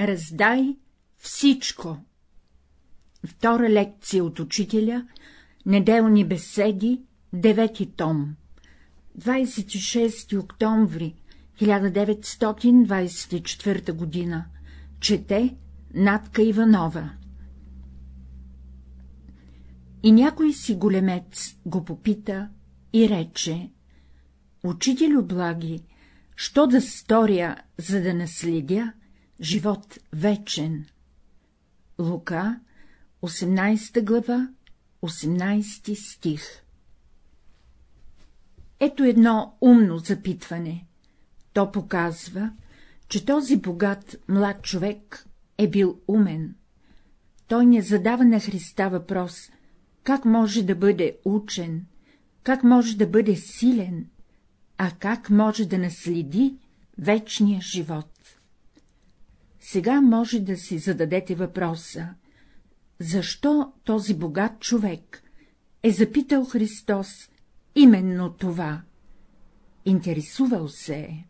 Раздай всичко. Втора лекция от учителя, неделни беседи, девети том. 26 октомври 1924 година. Чете Натка Иванова. И някой си големец го попита и рече — Учителю благи, що да сторя, за да наследя живот вечен? Лука, 18 глава, 18 стих Ето едно умно запитване. То показва, че този богат млад човек е бил умен. Той не задава на Христа въпрос, как може да бъде учен, как може да бъде силен, а как може да наследи вечния живот. Сега може да си зададете въпроса, защо този богат човек е запитал Христос именно това? Интересувал се е.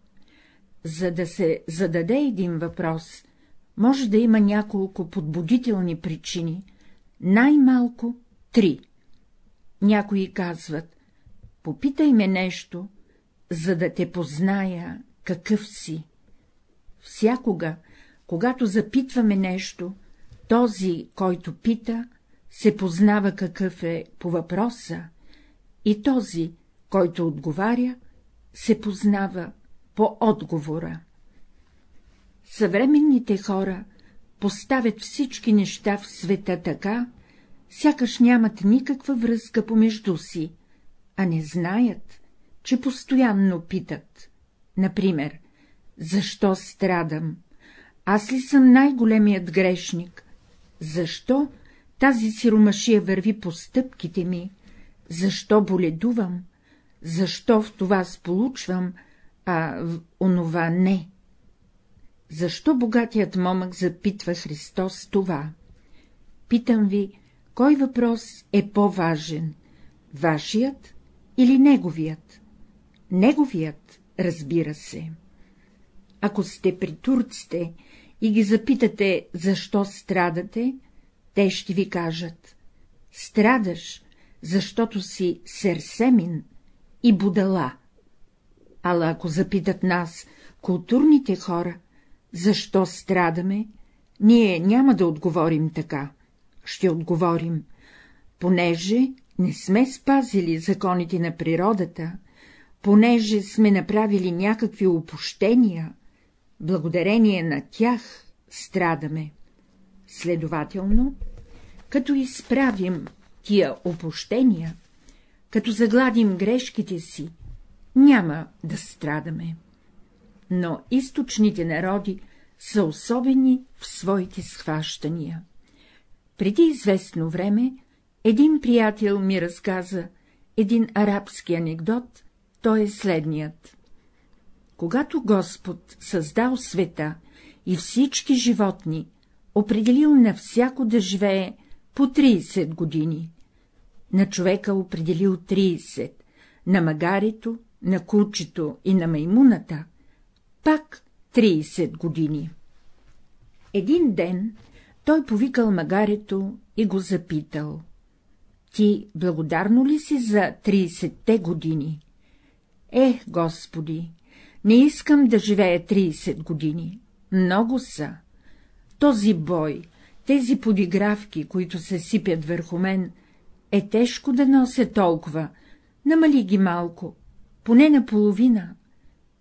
За да се зададе един въпрос, може да има няколко подбудителни причини, най-малко три. Някои казват, попитай ме нещо, за да те позная какъв си. Всякога, когато запитваме нещо, този, който пита, се познава какъв е по въпроса, и този, който отговаря, се познава по отговора. Съвременните хора поставят всички неща в света така, сякаш нямат никаква връзка помежду си, а не знаят, че постоянно питат. Например, защо страдам? Аз ли съм най-големият грешник? Защо тази сиромашия върви по стъпките ми? Защо боледувам? Защо в това сполучвам, а в онова не? Защо богатият момък запитва Христос това? Питам ви, кой въпрос е по-важен — вашият или неговият? Неговият, разбира се. Ако сте при турците и ги запитате, защо страдате, те ще ви кажат — страдаш, защото си серсемин и будала. Ала ако запитат нас, културните хора, защо страдаме, ние няма да отговорим така. Ще отговорим, понеже не сме спазили законите на природата, понеже сме направили някакви опущения, благодарение на тях страдаме. Следователно, като изправим тия опущения, като загладим грешките си, няма да страдаме. Но източните народи са особени в своите схващания. Преди известно време един приятел ми разказа един арабски анекдот, той е следният. Когато Господ създал света и всички животни, определил на всяко да живее по 30 години, на човека определил 30, на магарито, на кучето и на маймуната, пак 30 години. Един ден той повикал магарето и го запитал. Ти благодарно ли си за 30-те години? Ех, Господи, не искам да живея 30 години. Много са. Този бой, тези подигравки, които се сипят върху мен, е тежко да нося толкова. Намали ги малко, поне наполовина.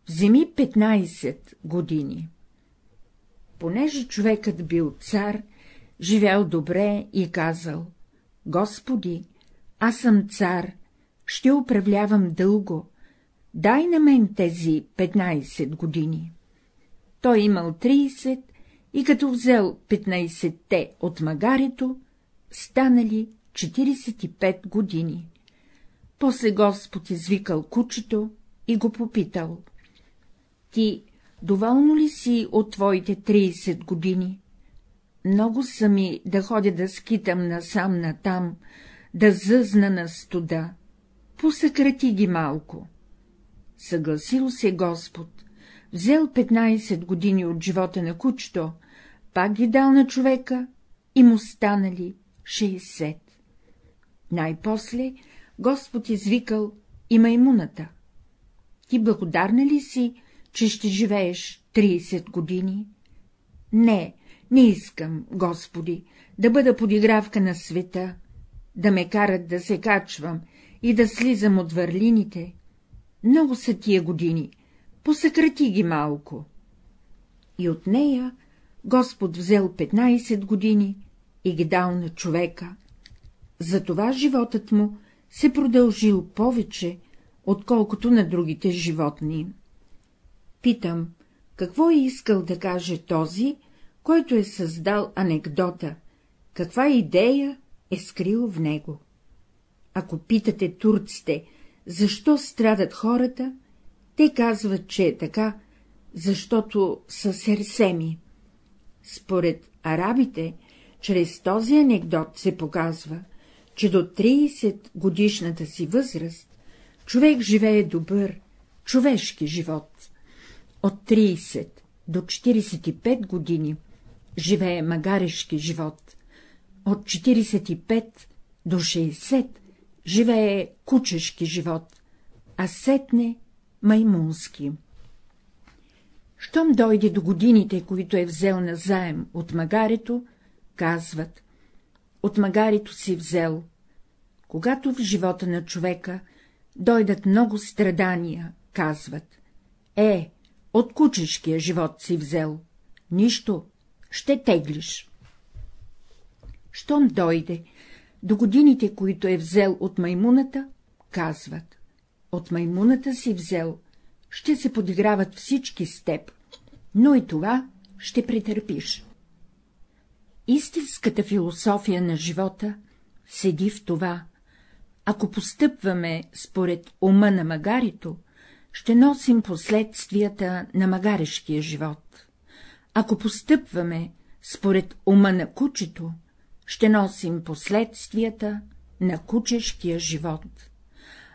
Вземи 15 години. Понеже човекът бил цар, живял добре и казал — Господи, аз съм цар, ще управлявам дълго, дай на мен тези 15 години. Той имал 30 и като взел 15-те от магарето, станали 45 години. После Господ извикал кучето и го попитал. Ти доволно ли си от твоите 30 години? Много са ми да ходя да скитам насам натам, да зъзна на студа. Посъкрати ги малко. Съгласил се Господ, взел 15 години от живота на кучето, пак ги дал на човека и му станали 60. Най-после Господ извикал и маймуната. Ти благодарна ли си, че ще живееш 30 години? Не, не искам, Господи, да бъда подигравка на света, да ме карат да се качвам и да слизам от върлините. Много са тия години, посъкрати ги малко. И от нея Господ взел 15 години и ги дал на човека. Затова животът му се продължил повече, отколкото на другите животни. Питам, какво е искал да каже този, който е създал анекдота, каква идея е скрил в него? Ако питате турците, защо страдат хората, те казват, че е така, защото са серсеми. Според арабите, чрез този анекдот се показва, че до 30 годишната си възраст човек живее добър, човешки живот. От 30 до 45 години живее магарешки живот. От 45 до 60 живее кучешки живот, а сетне маймунски. Щом дойде до годините, които е взел на заем от магарето, казват, от магарето си взел. Когато в живота на човека дойдат много страдания, казват, е, от кучешкия живот си взел, нищо, ще теглиш. Щом дойде до годините, които е взел от маймуната, казват, от маймуната си взел, ще се подиграват всички с теб, но и това ще претърпиш. Истинската философия на живота седи в това. Ако постъпваме според ума на магарито, ще носим последствията на магарешкия живот. Ако постъпваме според ума на кучето, ще носим последствията на кучешкия живот.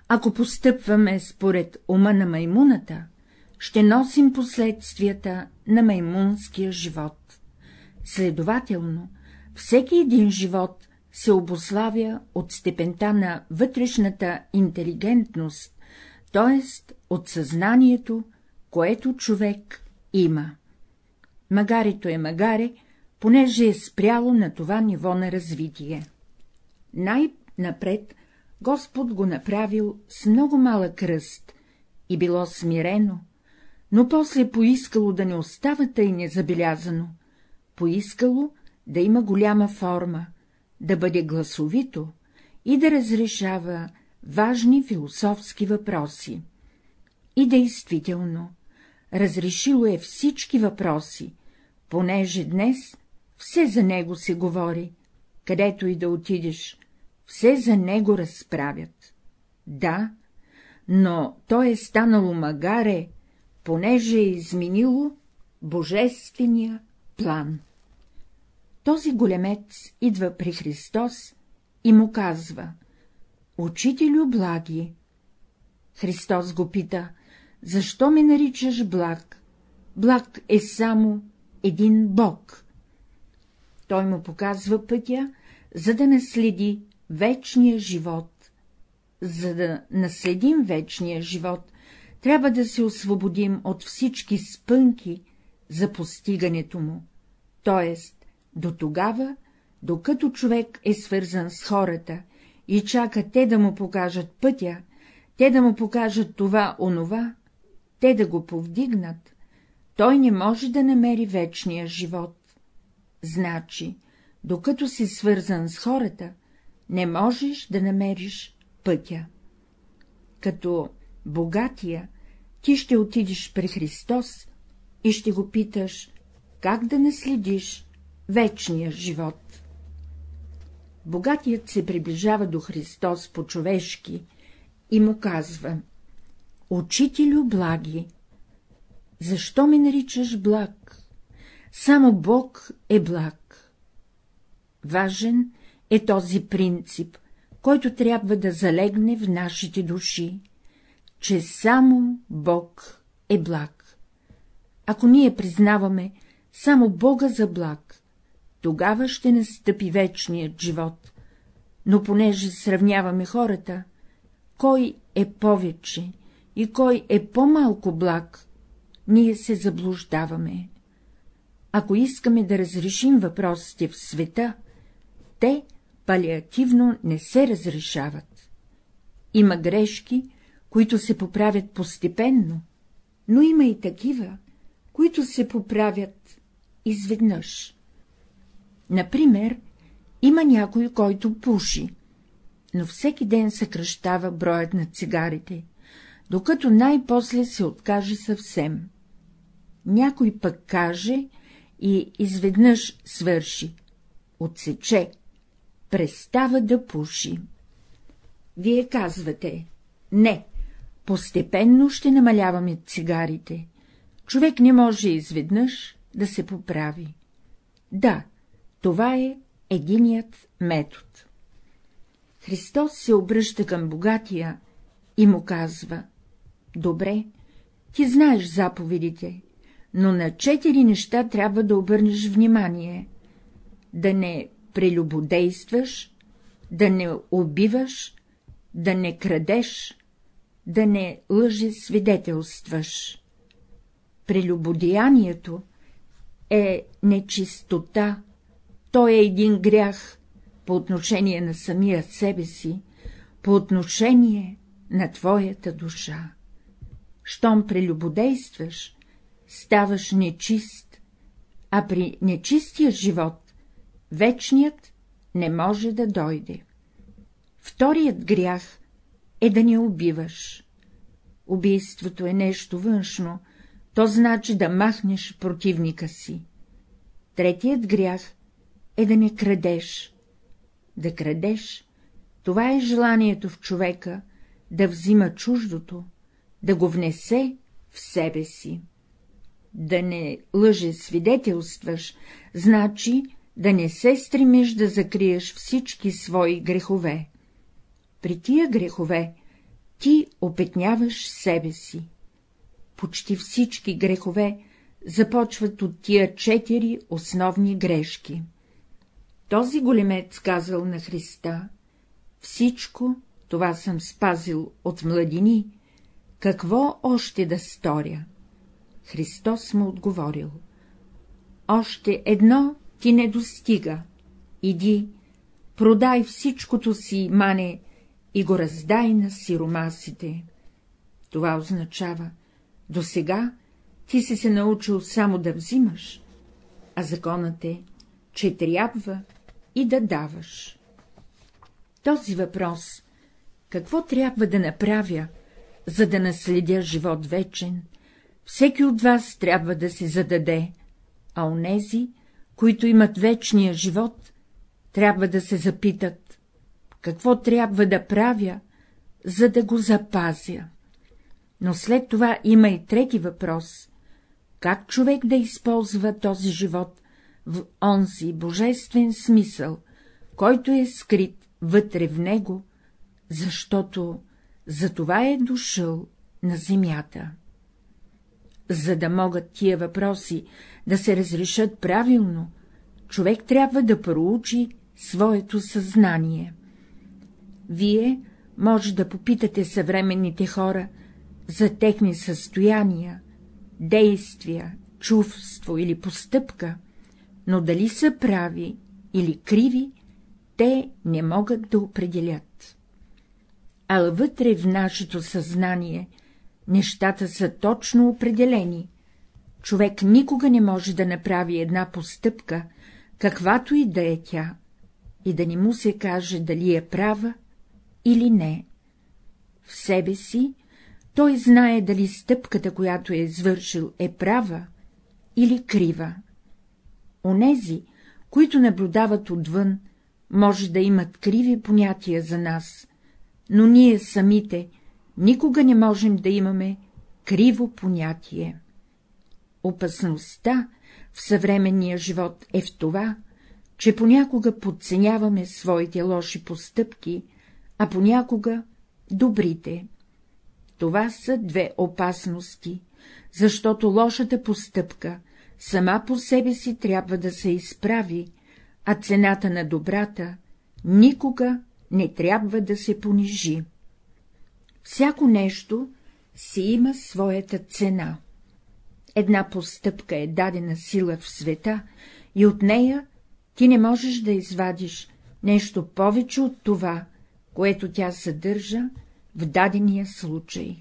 Ако постъпваме според ума на маймуната, ще носим последствията на маймунския живот. Следователно, всеки един живот се обославя от степента на вътрешната интелигентност, т.е. от съзнанието, което човек има. Магарито е магаре, понеже е спряло на това ниво на развитие. Най-напред Господ го направил с много малък кръст и било смирено, но после поискало да не остава тъй незабелязано, поискало да има голяма форма, да бъде гласовито и да разрешава важни философски въпроси. И действително, разрешило е всички въпроси, понеже днес все за него се говори, където и да отидеш, все за него разправят. Да, но то е станало магаре, понеже е изменило божествения план. Този големец идва при Христос и му казва — Учителю благи. Христос го пита — защо ме наричаш благ? Благ е само един Бог. Той му показва пътя, за да наследи вечния живот. За да наследим вечния живот, трябва да се освободим от всички спънки за постигането му, т.е. до тогава, докато човек е свързан с хората и чака те да му покажат пътя, те да му покажат това, онова, те да го повдигнат, той не може да намери вечния живот. Значи, докато си свързан с хората, не можеш да намериш пътя. Като богатия, ти ще отидеш при Христос и ще го питаш, как да наследиш вечния живот. Богатият се приближава до Христос по-човешки и му казва — Учителю благи, защо ме наричаш благ? Само Бог е благ. Важен е този принцип, който трябва да залегне в нашите души, че само Бог е благ. Ако ние признаваме само Бога за благ, тогава ще настъпи вечният живот. Но понеже сравняваме хората, кой е повече и кой е по-малко благ, ние се заблуждаваме. Ако искаме да разрешим въпросите в света, те палиативно не се разрешават. Има грешки, които се поправят постепенно, но има и такива, които се поправят изведнъж. Например, има някой, който пуши, но всеки ден съкръщава броят на цигарите, докато най-после се откаже съвсем. Някой пък каже и изведнъж свърши, отсече, престава да пуши. Вие казвате, не, постепенно ще намаляваме цигарите. Човек не може изведнъж да се поправи. Да, това е единият метод. Христос се обръща към богатия и му казва — добре, ти знаеш заповедите, но на четири неща трябва да обърнеш внимание — да не прелюбодействаш, да не убиваш, да не крадеш, да не лъже свидетелстваш. Прелюбодеянието е нечистота, то е един грях по отношение на самия себе си, по отношение на твоята душа. Щом прелюбодействаш, ставаш нечист, а при нечистия живот вечният не може да дойде. Вторият грях е да не убиваш. Убийството е нещо външно, то значи да махнеш противника си. Третият грях е да не крадеш. Да крадеш — това е желанието в човека да взима чуждото, да го внесе в себе си. Да не лъже свидетелстваш, значи да не се стремиш да закриеш всички свои грехове. При тия грехове ти опетняваш себе си. Почти всички грехове започват от тия четири основни грешки. Този големец казал на Христа — всичко това съм спазил от младини, какво още да сторя? Христос му отговорил — още едно ти не достига, иди, продай всичкото си, мане, и го раздай на сиромасите. Това означава, до сега ти си се научил само да взимаш, а законът е, че трябва и да даваш. Този въпрос — какво трябва да направя, за да наследя живот вечен, всеки от вас трябва да се зададе, а онези, които имат вечния живот, трябва да се запитат, какво трябва да правя, за да го запазя. Но след това има и трети въпрос — как човек да използва този живот в онзи божествен смисъл, който е скрит вътре в него, защото за това е дошъл на земята. За да могат тия въпроси да се разрешат правилно, човек трябва да проучи своето съзнание. Вие може да попитате съвременните хора за техни състояния, действия, чувство или постъпка, но дали са прави или криви, те не могат да определят. А вътре в нашето съзнание нещата са точно определени. Човек никога не може да направи една постъпка, каквато и да е тя, и да не му се каже дали е права или не. В себе си той знае дали стъпката, която е извършил, е права или крива. Онези, които наблюдават отвън, може да имат криви понятия за нас, но ние самите никога не можем да имаме криво понятие. Опасността в съвременния живот е в това, че понякога подценяваме своите лоши постъпки, а понякога добрите. Това са две опасности, защото лошата постъпка сама по себе си трябва да се изправи, а цената на добрата никога не трябва да се понижи. Всяко нещо си има своята цена. Една постъпка е дадена сила в света и от нея ти не можеш да извадиш нещо повече от това, което тя съдържа в дадения случай.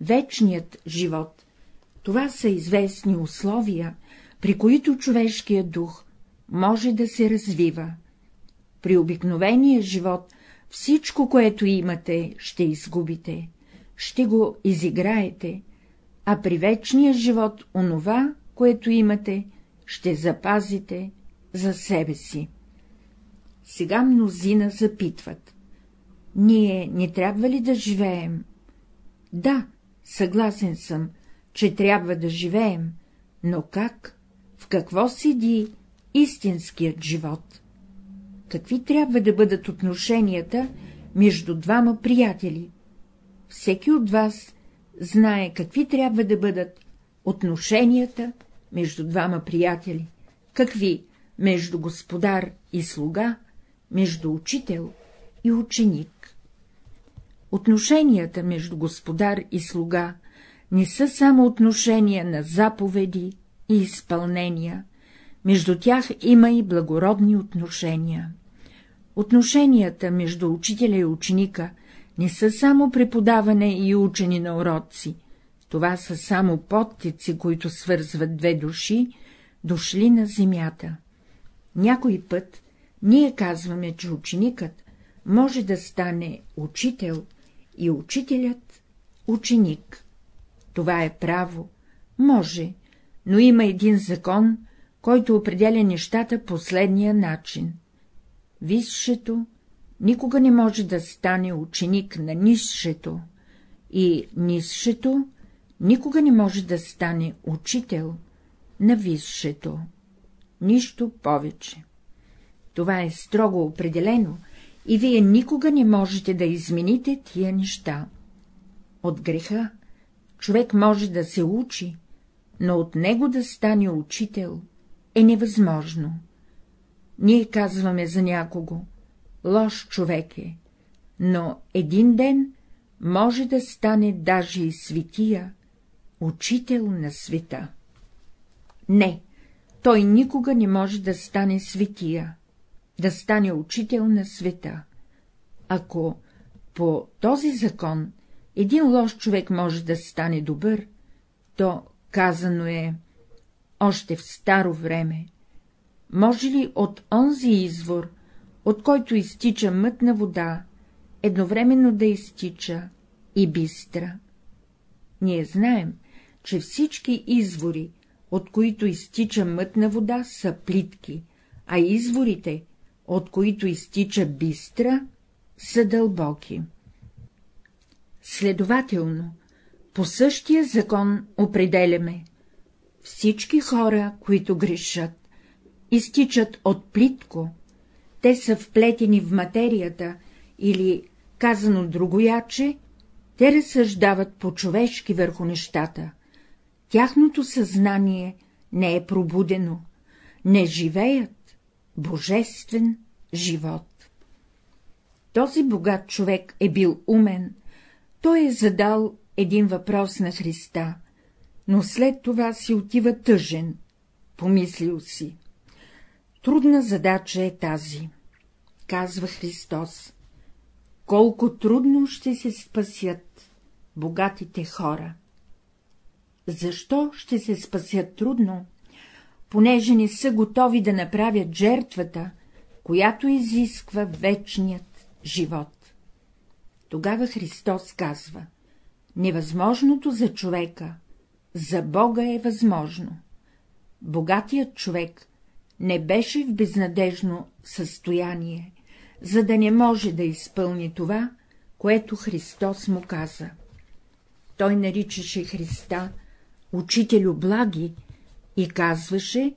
Вечният живот — това са известни условия, при които човешкият дух може да се развива. При обикновения живот всичко, което имате, ще изгубите, ще го изиграете, а при вечния живот онова, което имате, ще запазите за себе си. Сега мнозина запитват. Ние не трябва ли да живеем? Да, съгласен съм, че трябва да живеем, но как, в какво седи истинският живот? Какви трябва да бъдат отношенията между двама приятели? Всеки от вас знае какви трябва да бъдат отношенията между двама приятели, какви между господар и слуга, между учител и ученик. Отношенията между господар и слуга не са само отношения на заповеди и изпълнения, между тях има и благородни отношения. Отношенията между учителя и ученика не са само преподаване и учени на уроци, това са само подтици, които свързват две души, дошли на земята. Някой път ние казваме, че ученикът може да стане учител и учителят — ученик. Това е право, може, но има един закон, който определя нещата последния начин. Висшето никога не може да стане ученик на нисшето и нисшето никога не може да стане учител на висшето. Нищо повече. Това е строго определено и вие никога не можете да измените тия неща. От греха човек може да се учи, но от него да стане учител е невъзможно. Ние казваме за някого — лош човек е, но един ден може да стане даже и светия, учител на света. Не, той никога не може да стане светия, да стане учител на света. Ако по този закон един лош човек може да стане добър, то казано е още в старо време. Може ли от онзи извор, от който изтича мътна вода, едновременно да изтича и бистра? Ние знаем, че всички извори, от които изтича мътна вода, са плитки, а изворите, от които изтича бистра, са дълбоки. Следователно, по същия закон определяме всички хора, които грешат, изтичат от плитко, те са вплетени в материята или, казано другояче, те разсъждават по-човешки върху нещата, тяхното съзнание не е пробудено, не живеят божествен живот. Този богат човек е бил умен, той е задал един въпрос на Христа, но след това си отива тъжен, помислил си. Трудна задача е тази, казва Христос. Колко трудно ще се спасят богатите хора. Защо ще се спасят трудно? Понеже не са готови да направят жертвата, която изисква вечният живот. Тогава Христос казва — невъзможното за човека, за Бога е възможно. Богатият човек не беше в безнадежно състояние, за да не може да изпълни това, което Христос му каза. Той наричаше Христа учителю благи и казваше,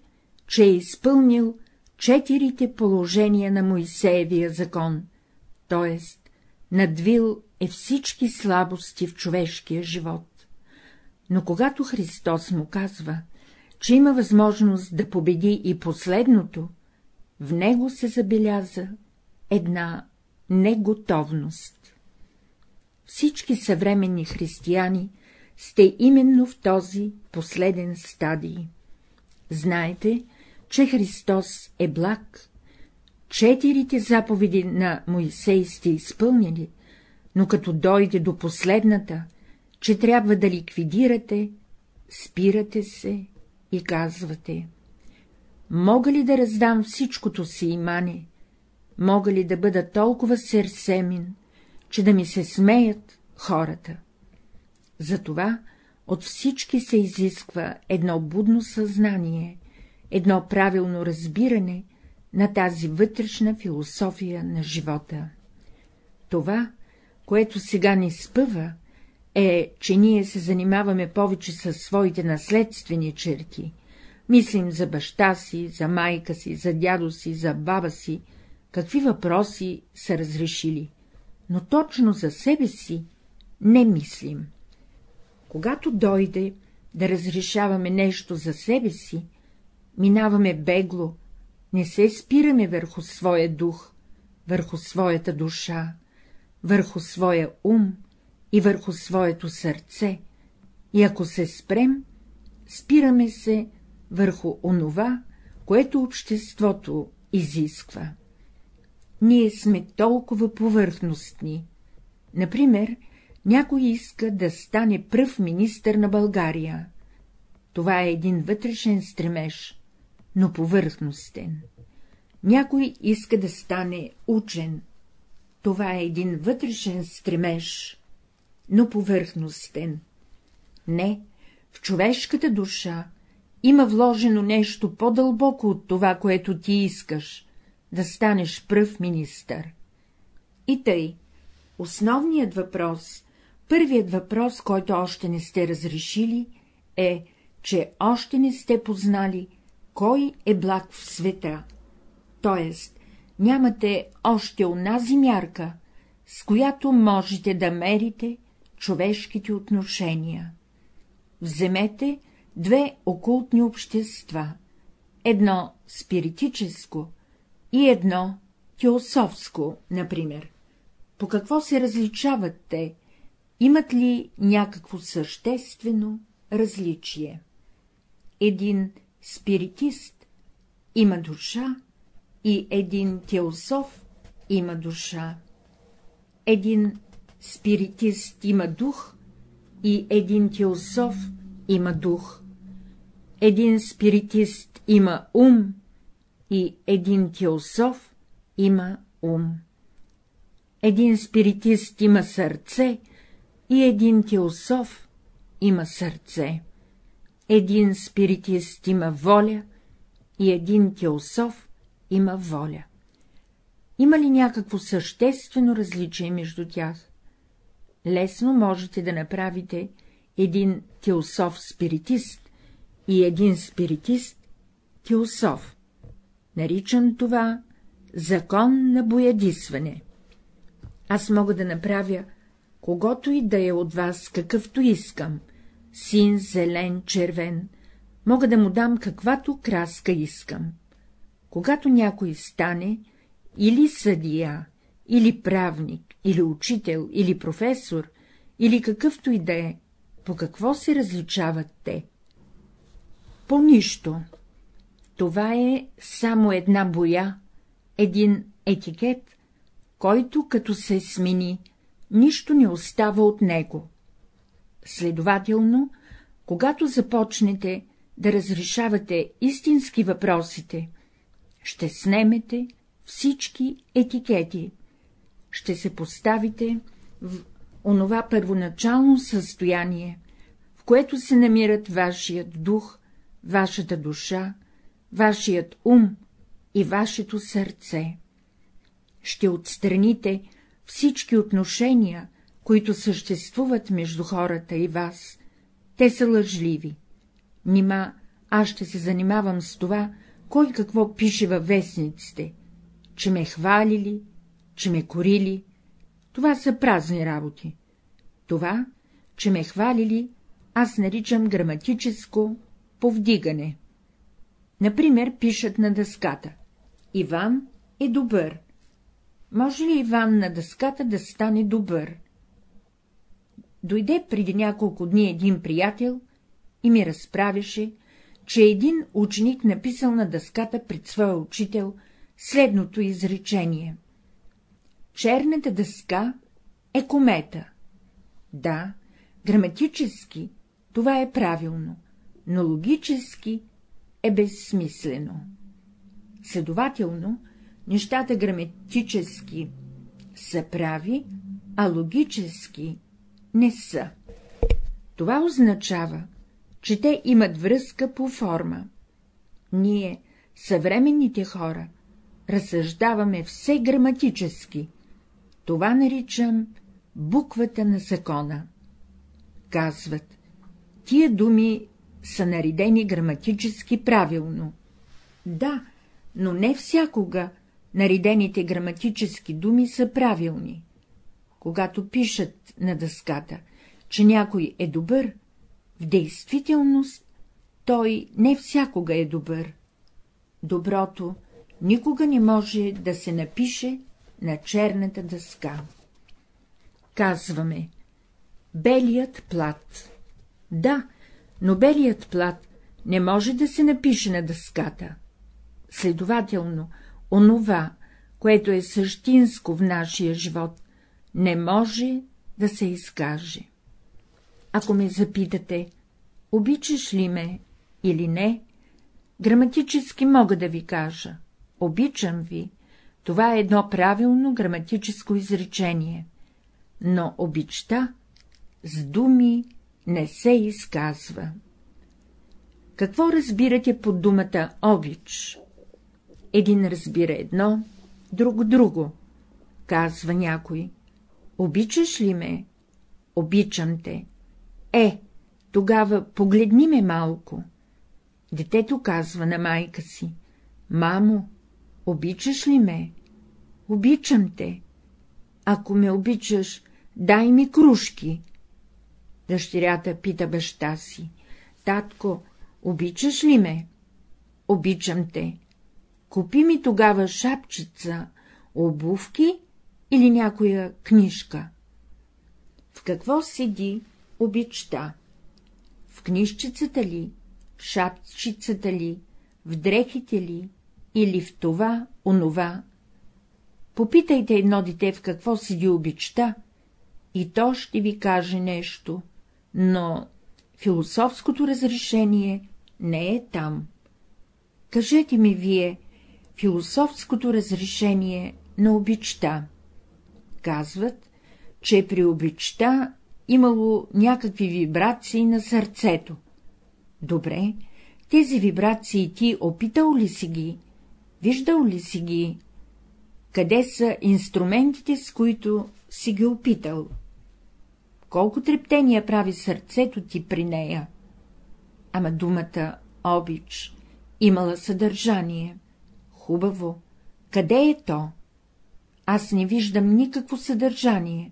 че е изпълнил четирите положения на Моисеевия закон, т.е. надвил е всички слабости в човешкия живот. Но когато Христос му казва, че има възможност да победи и последното, в него се забеляза една неготовност. Всички съвременни християни сте именно в този последен стадий. Знаете, че Христос е благ. Четирите заповеди на Моисей сте изпълнили, но като дойде до последната, че трябва да ликвидирате, спирате се и казвате — мога ли да раздам всичкото си имане, мога ли да бъда толкова серсемин, че да ми се смеят хората? Затова от всички се изисква едно будно съзнание, едно правилно разбиране на тази вътрешна философия на живота. Това, което сега ни спъва, е, че ние се занимаваме повече със своите наследствени черти, мислим за баща си, за майка си, за дядо си, за баба си, какви въпроси са разрешили, но точно за себе си не мислим. Когато дойде да разрешаваме нещо за себе си, минаваме бегло, не се спираме върху своя дух, върху своята душа, върху своя ум и върху своето сърце, и ако се спрем, спираме се върху онова, което обществото изисква. Ние сме толкова повърхностни. Например, някой иска да стане пръв министър на България. Това е един вътрешен стремеж, но повърхностен. Някой иска да стане учен. Това е един вътрешен стремеж, но повърхностен. Не, в човешката душа има вложено нещо по-дълбоко от това, което ти искаш — да станеш пръв министър. И тъй, основният въпрос, първият въпрос, който още не сте разрешили, е, че още не сте познали, кой е благ в света, т.е. нямате още онази мярка, с която можете да мерите човешките отношения. Вземете две окултни общества, едно спиритическо и едно теософско, например. По какво се различават те? Имат ли някакво съществено различие? Един спиритист има душа и един теософ има душа. Един спиритист има дух и един теософ има дух. Един спиритист има ум и един теософ има ум. Един спиритист има сърце и един теософ има сърце. Един спиритист има воля и един теософ има воля. Има ли някакво съществено различие между тях? Лесно можете да направите един теософ-спиритист и един спиритист-теософ. Наричам това закон на боядисване. Аз мога да направя когото и да е от вас, какъвто искам, син, зелен, червен, мога да му дам каквато краска искам. Когато някой стане или съдия, или правник, или учител, или професор, или какъвто и да е, по какво се различават те? По нищо. Това е само една боя, един етикет, който като се смени, нищо не остава от него. Следователно, когато започнете да разрешавате истински въпросите, ще снемете всички етикети, ще се поставите в онова първоначално състояние, в което се намират вашият дух, вашата душа, вашият ум и вашето сърце. Ще отстраните всички отношения, които съществуват между хората и вас. Те са лъжливи. Нима аз ще се занимавам с това, кой какво пише във вестниците, че ме хвалили, че ме корили. Това са празни работи. Това, че ме хвалили, аз наричам граматическо повдигане. Например, пишат на дъската. Иван е добър. Може ли Иван на дъската да стане добър? Дойде преди няколко дни един приятел и ми разправяше, че един ученик написал на дъската пред своя учител следното изречение. Черната дъска е комета. Да, граматически това е правилно, но логически е безсмислено. Следователно, нещата граматически са прави, а логически не са. Това означава, че те имат връзка по форма. Ние, съвременните хора, разсъждаваме все граматически. Това наричам буквата на закона. Казват, тия думи са наредени граматически правилно. Да, но не всякога наредените граматически думи са правилни. Когато пишат на дъската, че някой е добър, в действителност той не всякога е добър. Доброто никога не може да се напише на черната дъска. Казваме — белият плат. Да, но белият плат не може да се напише на дъската. Следователно, онова, което е същинско в нашия живот, не може да се изкаже. Ако ме запитате, обичаш ли ме или не, граматически мога да ви кажа — обичам ви, това е едно правилно граматическо изречение, но обичта с думи не се изказва. Какво разбирате под думата обич? Един разбира едно, друг друго. Казва някой. Обичаш ли ме? Обичам те. Е, тогава погледни ме малко. Детето казва на майка си. Мамо, обичаш ли ме? Обичам те. Ако ме обичаш, дай ми кружки. Дъщерята пита баща си. Татко, обичаш ли ме? Обичам те. Купи ми тогава шапчица, обувки или някоя книжка. В какво седи обичта? В книжчицата ли, в шапчицата ли, в дрехите ли или в това, онова? Попитайте едно дете в какво седи обичта, и то ще ви каже нещо, но философското разрешение не е там. Кажете ми вие, философското разрешение на обичта. Казват, че при обичта имало някакви вибрации на сърцето. Добре, тези вибрации ти опитал ли си ги, виждал ли си ги, къде са инструментите, с които си ги опитал? Колко трептения прави сърцето ти при нея? Ама думата обич имала съдържание. Хубаво. Къде е то? Аз не виждам никакво съдържание.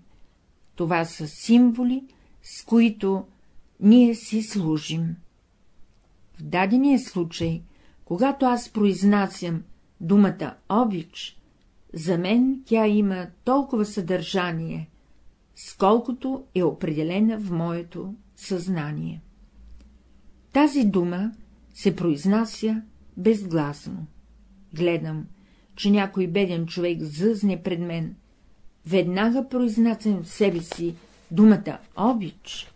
Това са символи, с които ние си служим. В дадения случай, когато аз произнасям думата обич, за мен тя има толкова съдържание, сколкото е определена в моето съзнание. Тази дума се произнася безгласно. Гледам, че някой беден човек зъзне пред мен, веднага произнасям в себе си думата обич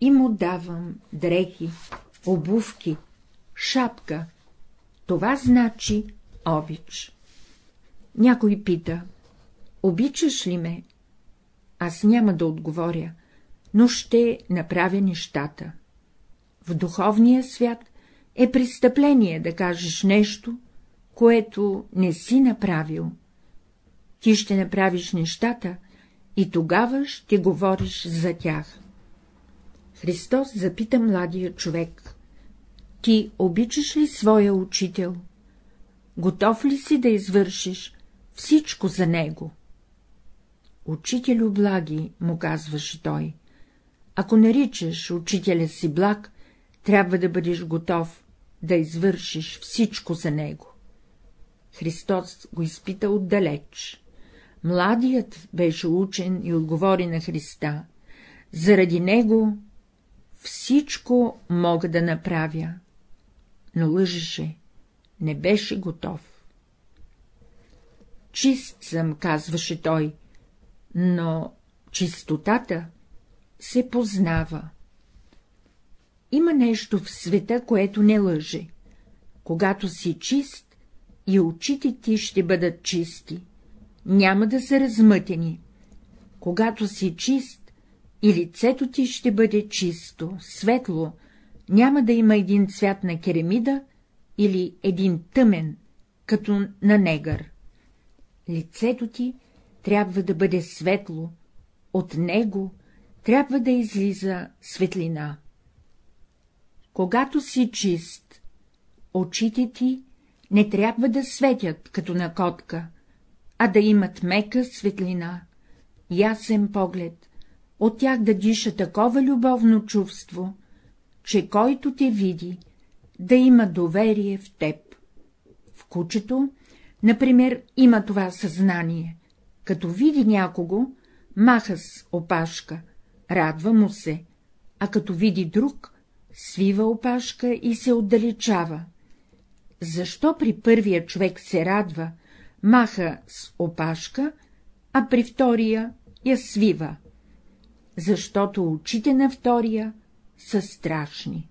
и му давам дрехи, обувки, шапка. Това значи обич. Някой пита, обичаш ли ме? Аз няма да отговоря, но ще направя нещата. В духовния свят е престъпление да кажеш нещо, което не си направил. Ти ще направиш нещата и тогава ще говориш за тях. Христос запита младия човек. Ти обичаш ли своя учител? Готов ли си да извършиш всичко за него? Учителю благи, му казваше той, ако наричаш учителя си благ, трябва да бъдеш готов да извършиш всичко за него. Христос го изпита отдалеч. Младият беше учен и отговори на Христа. Заради него всичко мога да направя. Но лъжеше, не беше готов. Чист съм, казваше той, но чистотата се познава. Има нещо в света, което не лъже. Когато си чист, и очите ти ще бъдат чисти, няма да са размътени. Когато си чист, и лицето ти ще бъде чисто, светло, няма да има един цвят на керемида или един тъмен, като на негър. Лицето ти трябва да бъде светло, от него трябва да излиза светлина. Когато си чист, очите ти не трябва да светят като на котка, а да имат мека светлина, ясен поглед, от тях да диша такова любовно чувство, че който те види, да има доверие в теб. В кучето, например, има това съзнание. Като види някого, маха с опашка, радва му се, а като види друг, свива опашка и се отдалечава. Защо при първия човек се радва, маха с опашка, а при втория я свива? Защото очите на втория са страшни.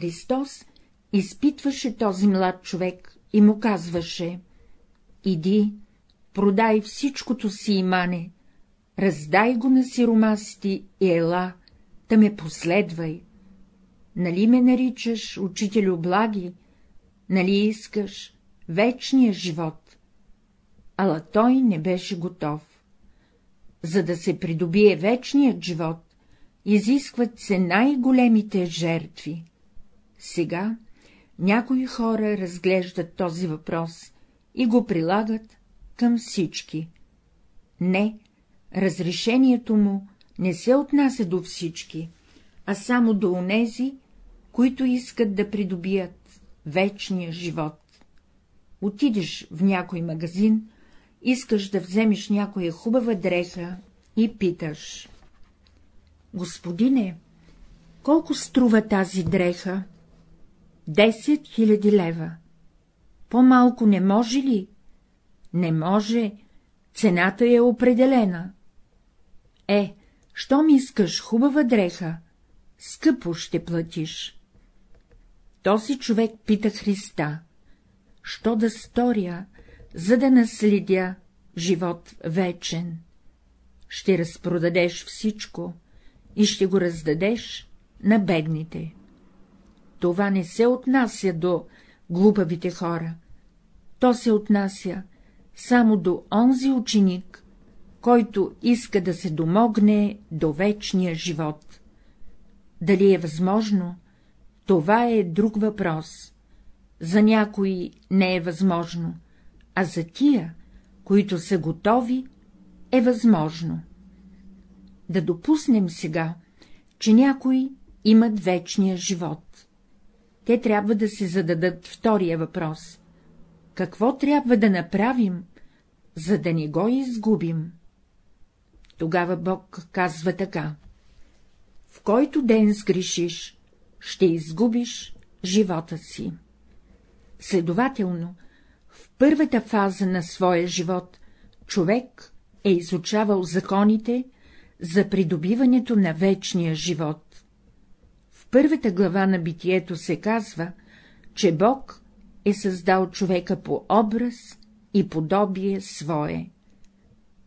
Христос изпитваше този млад човек и му казваше — иди, продай всичкото си имане, раздай го на сиромасти и ела, да ме последвай. Нали ме наричаш, учителю благи, нали искаш вечния живот? Ала той не беше готов. За да се придобие вечният живот, изискват се най-големите жертви. Сега някои хора разглеждат този въпрос и го прилагат към всички. Не, разрешението му не се отнася до всички, а само до онези, които искат да придобият вечния живот. Отидеш в някой магазин, искаш да вземеш някоя хубава дреха и питаш. Господине, колко струва тази дреха? Десет хиляди лева. По-малко не може ли? Не може, цената е определена. Е, щом искаш хубава дреха, скъпо ще платиш. Този човек пита Христа, що да сторя, за да наследя живот вечен. Ще разпродадеш всичко и ще го раздадеш на бедните. Това не се отнася до глупавите хора, то се отнася само до онзи ученик, който иска да се домогне до вечния живот. Дали е възможно, това е друг въпрос. За някои не е възможно, а за тия, които са готови, е възможно. Да допуснем сега, че някои имат вечния живот. Те трябва да се зададат втория въпрос. Какво трябва да направим, за да не го изгубим? Тогава Бог казва така. В който ден сгрешиш, ще изгубиш живота си. Следователно, в първата фаза на своя живот човек е изучавал законите за придобиването на вечния живот. Първата глава на битието се казва, че Бог е създал човека по образ и подобие свое.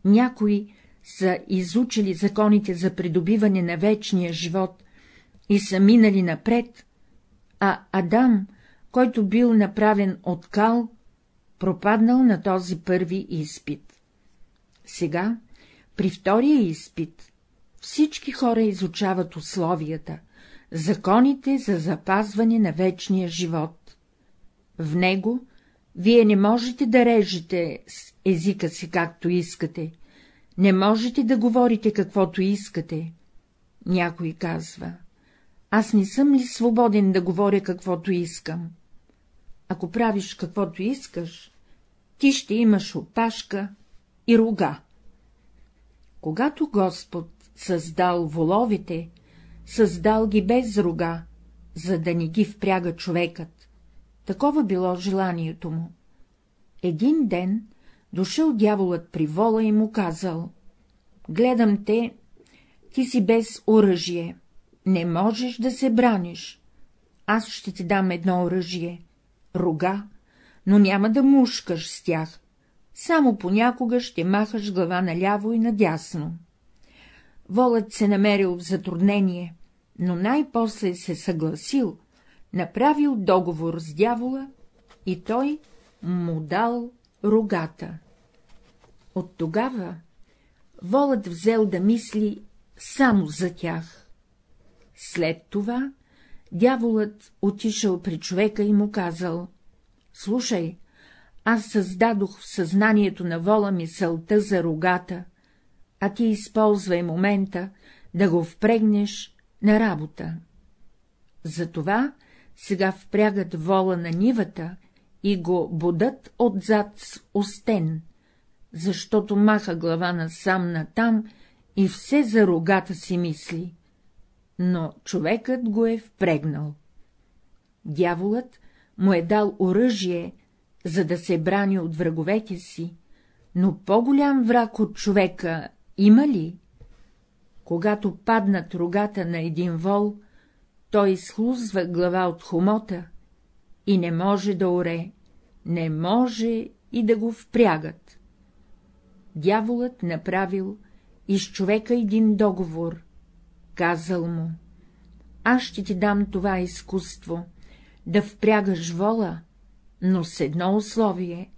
Някои са изучили законите за придобиване на вечния живот и са минали напред, а Адам, който бил направен от кал, пропаднал на този първи изпит. Сега, при втория изпит, всички хора изучават условията, законите за запазване на вечния живот. В него вие не можете да режете с езика си както искате, не можете да говорите каквото искате. Някой казва, аз не съм ли свободен да говоря каквото искам? ако правиш каквото искаш, ти ще имаш опашка и рога. Когато Господ създал воловите, създал ги без рога, за да не ги впряга човекът. Такова било желанието му. Един ден дошъл дяволът при вола и му казал — гледам те, ти си без оръжие, не можеш да се браниш. Аз ще ти дам едно оръжие — рога, но няма да мушкаш с тях, само понякога ще махаш глава наляво и надясно. Волът се намерил в затруднение, но най-после се съгласил, направил договор с дявола и той му дал рогата. От тогава волът взел да мисли само за тях. След това дяволът отишъл при човека и му казал — слушай, аз създадох в съзнанието на вола мисълта за рогата, а ти използвай момента да го впрегнеш на работа. Затова сега впрягат вола на нивата и го будат отзад с остен, защото маха глава насам натам и все за рогата си мисли, но човекът го е впрегнал. Дяволът му е дал оръжие, за да се брани от враговете си, но по-голям враг от човека има ли? Когато паднат рогата на един вол, той изхлузва глава от хомота и не може да оре, не може и да го впрягат. Дяволът направил и с човека един договор, казал му — аз ще ти дам това изкуство, да впрягаш вола, но с едно условие,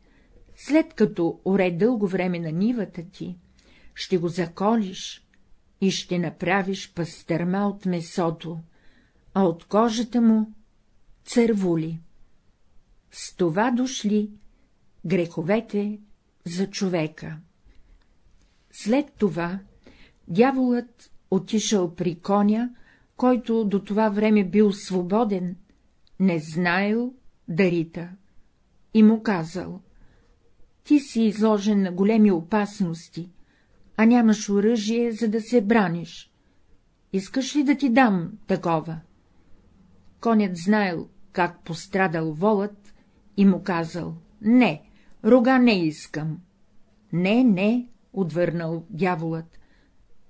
след като оре дълго време на нивата ти, ще го заколиш и ще направиш пастърма от месото, а от кожата му — цървули. С това дошли греховете за човека. След това дяволът отишъл при коня, който до това време бил свободен, не знаел да рита, и му казал — ти си изложен на големи опасности, а нямаш оръжие, за да се браниш. Искаш ли да ти дам такова? Конят знаел, как пострадал волът и му казал — не, рога не искам. Не, не, отвърнал дяволът.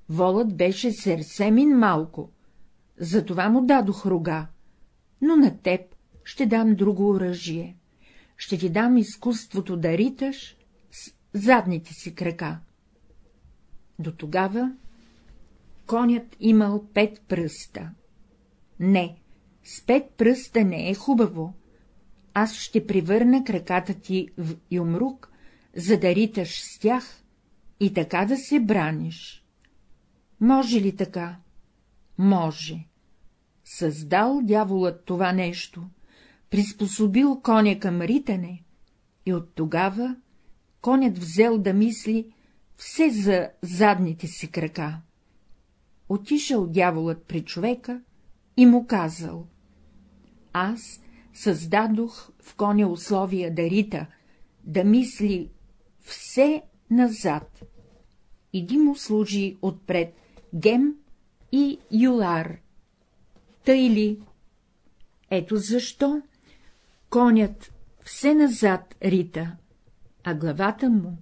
Волът беше серсемин малко, затова му дадох рога, но на теб ще дам друго оръжие. Ще ти дам изкуството да риташ с задните си крака. До тогава конят имал пет пръста. Не, с пет пръста не е хубаво. Аз ще привърна краката ти в юмрук, за да риташ с тях и така да се браниш. Може ли така? Може. Създал дяволът това нещо, приспособил коня към ритане, и от тогава конят взел да мисли все за задните си крака. Отишъл дяволът при човека и му казал — аз създадох в коня условия да рита, да мисли все назад. Иди му служи отпред гем и юлар. Тъй ли? Ето защо конят все назад рита, а главата му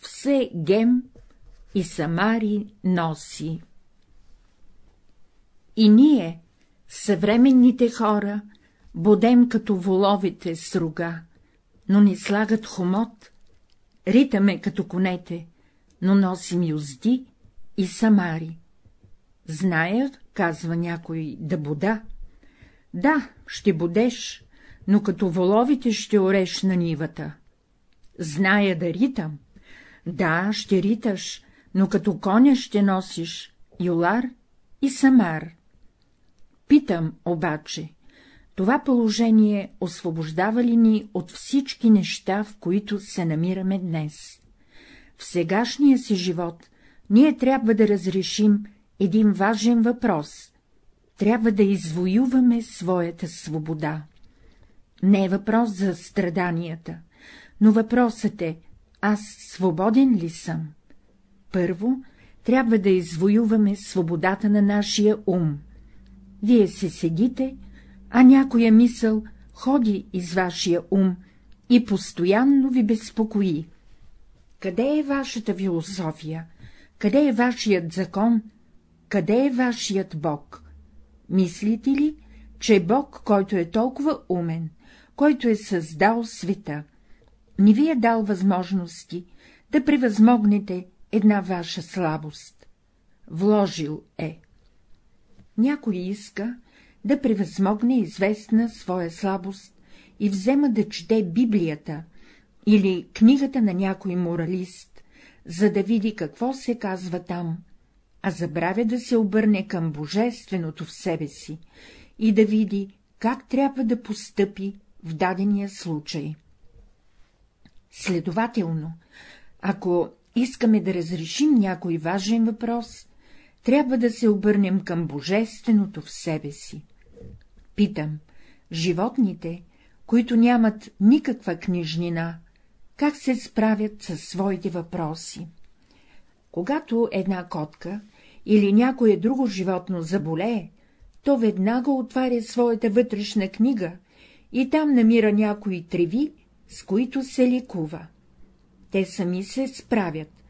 все гем и самари носи. И ние, съвременните хора, бодем като воловите с рога, но ни слагат хомот, ритаме като конете, но носим юзди и самари. Зная, казва някой, да бода. Да, ще бодеш, но като воловите ще ореш на нивата. Зная да ритам, да, ще риташ, но като коня ще носиш юлар и самар. Питам обаче, това положение освобождава ли ни от всички неща, в които се намираме днес? В сегашния си живот ние трябва да разрешим един важен въпрос. Трябва да извоюваме своята свобода. Не е въпрос за страданията, но въпросът е, аз свободен ли съм? Първо, трябва да извоюваме свободата на нашия ум. Вие се седите, а някоя мисъл ходи из вашия ум и постоянно ви безпокои. Къде е вашата философия? Къде е вашият закон? Къде е вашият Бог? Мислите ли, че Бог, който е толкова умен, който е създал света, не ви е дал възможности да превъзмогнете една ваша слабост? Вложил е. Някой иска да превъзмогне известна своя слабост и взема да чете Библията или книгата на някой моралист, за да види какво се казва там, а забравя да се обърне към Божественото в себе си и да види, как трябва да постъпи в дадения случай. Следователно, ако искаме да разрешим някой важен въпрос, трябва да се обърнем към Божественото в себе си. Питам, животните, които нямат никаква книжнина, как се справят със своите въпроси? Когато една котка или някое друго животно заболее, то веднага отваря своята вътрешна книга и там намира някои треви, с които се лекува. Те сами се справят.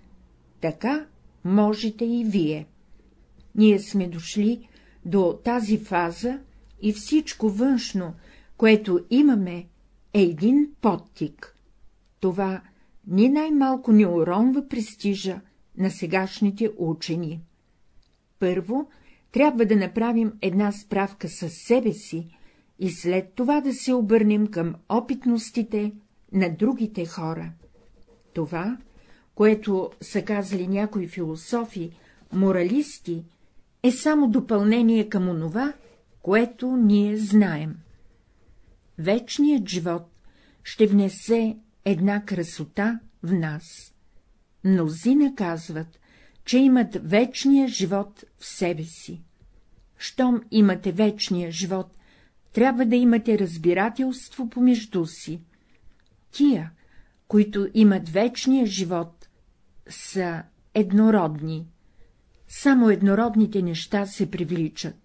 Така можете и вие. Ние сме дошли до тази фаза и всичко външно, което имаме, е един подтик. Това ни най-малко не уронва престижа на сегашните учени. Първо, трябва да направим една справка със себе си и след това да се обърнем към опитностите на другите хора. Това, което са казали някои философи, моралисти, е само допълнение към онова, което ние знаем. Вечният живот ще внесе една красота в нас. Мнозина казват, че имат вечния живот в себе си. Щом имате вечния живот, трябва да имате разбирателство помежду си. Тия, които имат вечния живот, са еднородни. Само еднородните неща се привличат,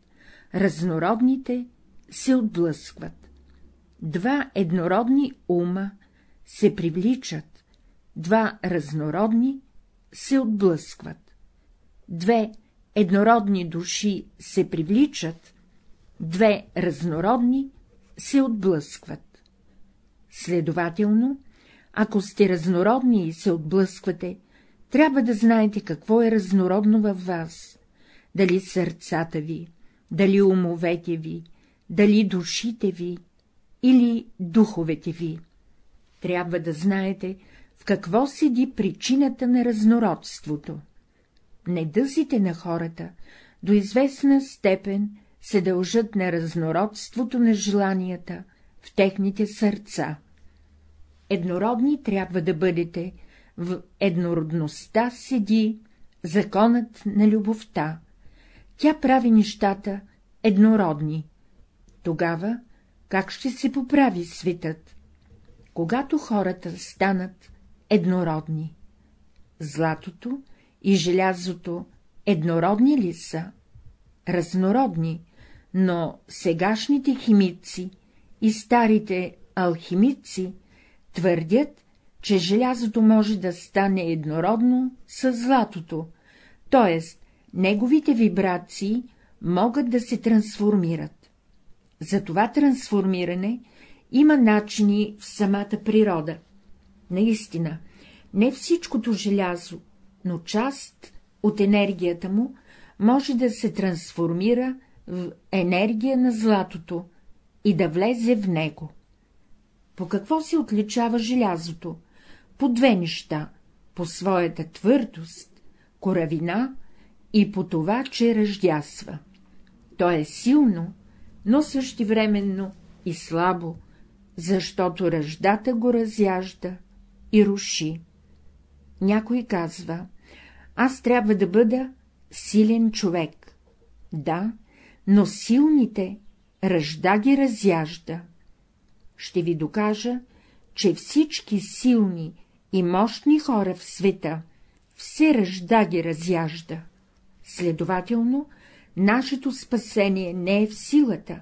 разнородните се отблъскват. Два еднородни ума се привличат, два разнородни се отблъскват. Две еднородни души се привличат, две разнородни се отблъскват. Следователно, ако сте разнородни и се отблъсквате, трябва да знаете какво е разнородно във вас, дали сърцата ви, дали умовете ви, дали душите ви или духовете ви. Трябва да знаете, в какво седи причината на разнородството. Недъзите на хората до известна степен се дължат на разнородството на желанията в техните сърца. Еднородни трябва да бъдете, в еднородността седи законът на любовта. Тя прави нещата еднородни. Тогава как ще се поправи светът? Когато хората станат еднородни. Златото и желязото еднородни ли са? Разнородни, но сегашните химици и старите алхимици твърдят, че желязото може да стане еднородно с златото, т.е. неговите вибрации могат да се трансформират. За това трансформиране има начини в самата природа. Наистина, не всичкото желязо, но част от енергията му може да се трансформира в енергия на златото и да влезе в него. По какво се отличава желязото? По две неща — по своята твърдост, коравина и по това, че ръждясва. То е силно, но същевременно и слабо, защото ръждата го разяжда и руши. Някой казва, аз трябва да бъда силен човек. Да, но силните ръжда ги разяжда. Ще ви докажа, че всички силни и мощни хора в света все ръжда ги разяжда. Следователно, нашето спасение не е в силата,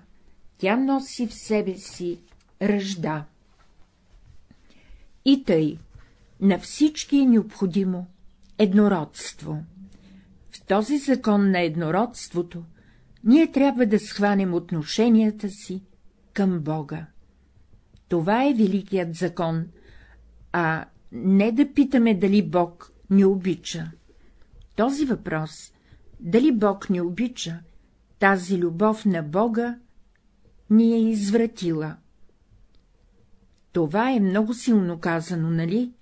тя носи в себе си ръжда. И тъй, на всички е необходимо еднородство. В този закон на еднородството ние трябва да схванем отношенията си към Бога. Това е великият закон, а не да питаме дали Бог ни обича. Този въпрос, дали Бог ни обича, тази любов на Бога ни е извратила. Това е много силно казано, нали?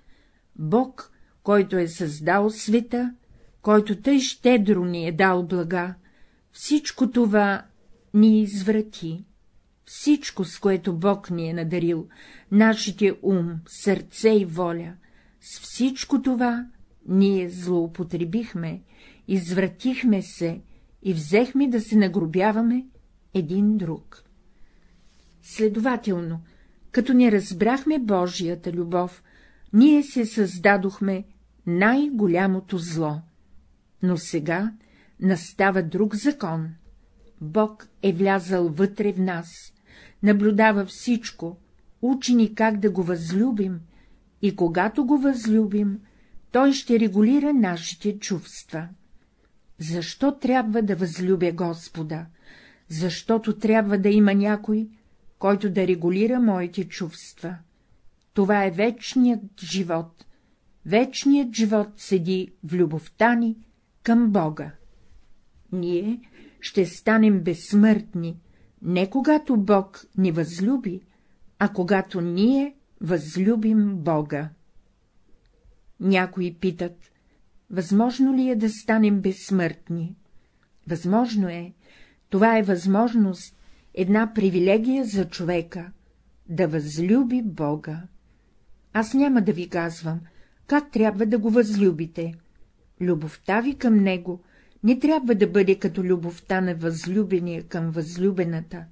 Бог, който е създал света, който тъй щедро ни е дал блага, всичко това ни изврати. Всичко, с което Бог ни е надарил, нашите ум, сърце и воля, с всичко това ние злоупотребихме, извратихме се и взехме да се нагробяваме един друг. Следователно, като не разбрахме Божията любов, ние се създадохме най-голямото зло. Но сега настава друг закон. Бог е влязал вътре в нас, наблюдава всичко, учи ни как да го възлюбим, и когато го възлюбим, той ще регулира нашите чувства. Защо трябва да възлюбя Господа? Защото трябва да има някой, който да регулира моите чувства. Това е вечният живот. Вечният живот седи в любовта ни към Бога. Ние ще станем безсмъртни, не когато Бог ни възлюби, а когато ние възлюбим Бога. Някои питат, възможно ли е да станем безсмъртни? Възможно е, това е възможност, една привилегия за човека — да възлюби Бога. Аз няма да ви казвам, как трябва да го възлюбите. Любовта ви към него не трябва да бъде като любовта на възлюбения към възлюбената,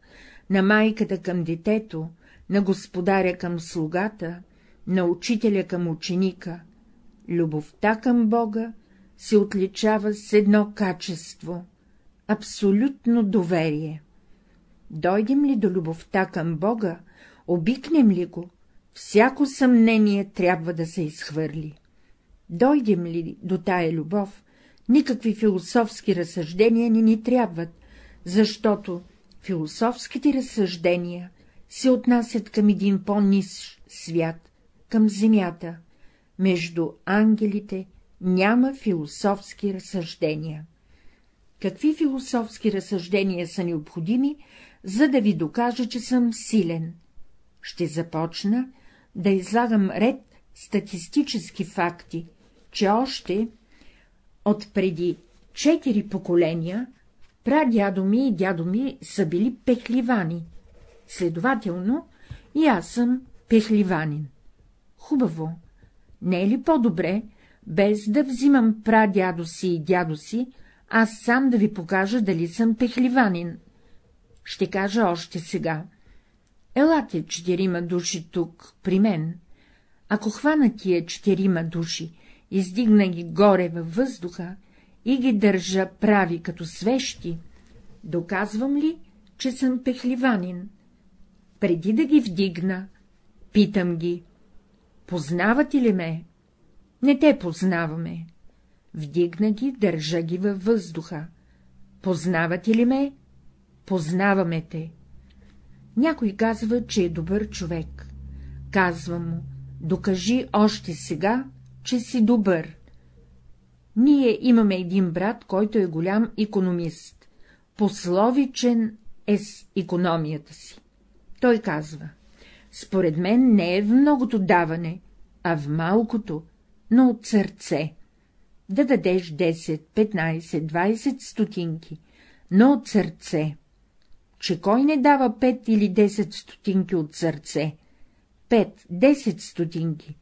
на майката към детето, на господаря към слугата, на учителя към ученика. Любовта към Бога се отличава с едно качество — абсолютно доверие. Дойдем ли до любовта към Бога, обикнем ли го, всяко съмнение трябва да се изхвърли. Дойдем ли до тая любов, никакви философски разсъждения не ни трябват, защото философските разсъждения се отнасят към един по-нисш свят, към земята. Между ангелите няма философски разсъждения. Какви философски разсъждения са необходими, за да ви докажа, че съм силен? Ще започна да излагам ред статистически факти, че още от преди четири поколения прадядо ми и дядо ми са били пехливани, следователно и аз съм пехливанин. Хубаво, не е ли по-добре, без да взимам прадядо си и дядо си, аз сам да ви покажа дали съм пехливанин? Ще кажа още сега. Елате четирима души тук, при мен. Ако хвана тия четирима души, издигна ги горе във въздуха и ги държа прави като свещи, доказвам ли, че съм пехливанин? Преди да ги вдигна, питам ги, познавате ли ме? Не те познаваме. Вдигна ги, държа ги във въздуха. Познавате ли ме? Познаваме те. Някой казва, че е добър човек. Казвам му, докажи още сега, че си добър. Ние имаме един брат, който е голям економист, пословичен е с економията си. Той казва, според мен не е в многото даване, а в малкото, но от сърце. Да дадеш 10, 15, 20 стотинки, но от сърце че кой не дава 5 или 10 стотинки от сърце? 5-10 стотинки.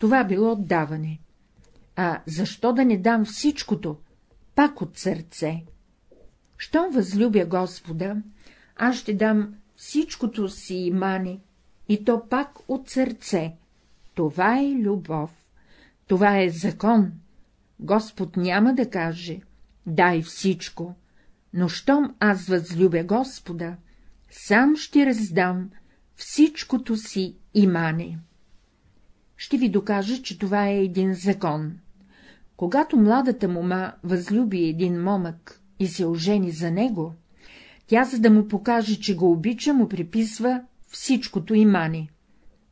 Това било даване. А защо да не дам всичкото, пак от сърце? Щом възлюбя Господа, аз ще дам всичкото си имане и то пак от сърце. Това е любов. Това е закон. Господ няма да каже — дай всичко, но щом аз възлюбя Господа, сам ще раздам всичкото си имане. Ще ви докажа, че това е един закон. Когато младата мома възлюби един момък и се ожени за него, тя, за да му покаже, че го обича, му приписва всичкото имане.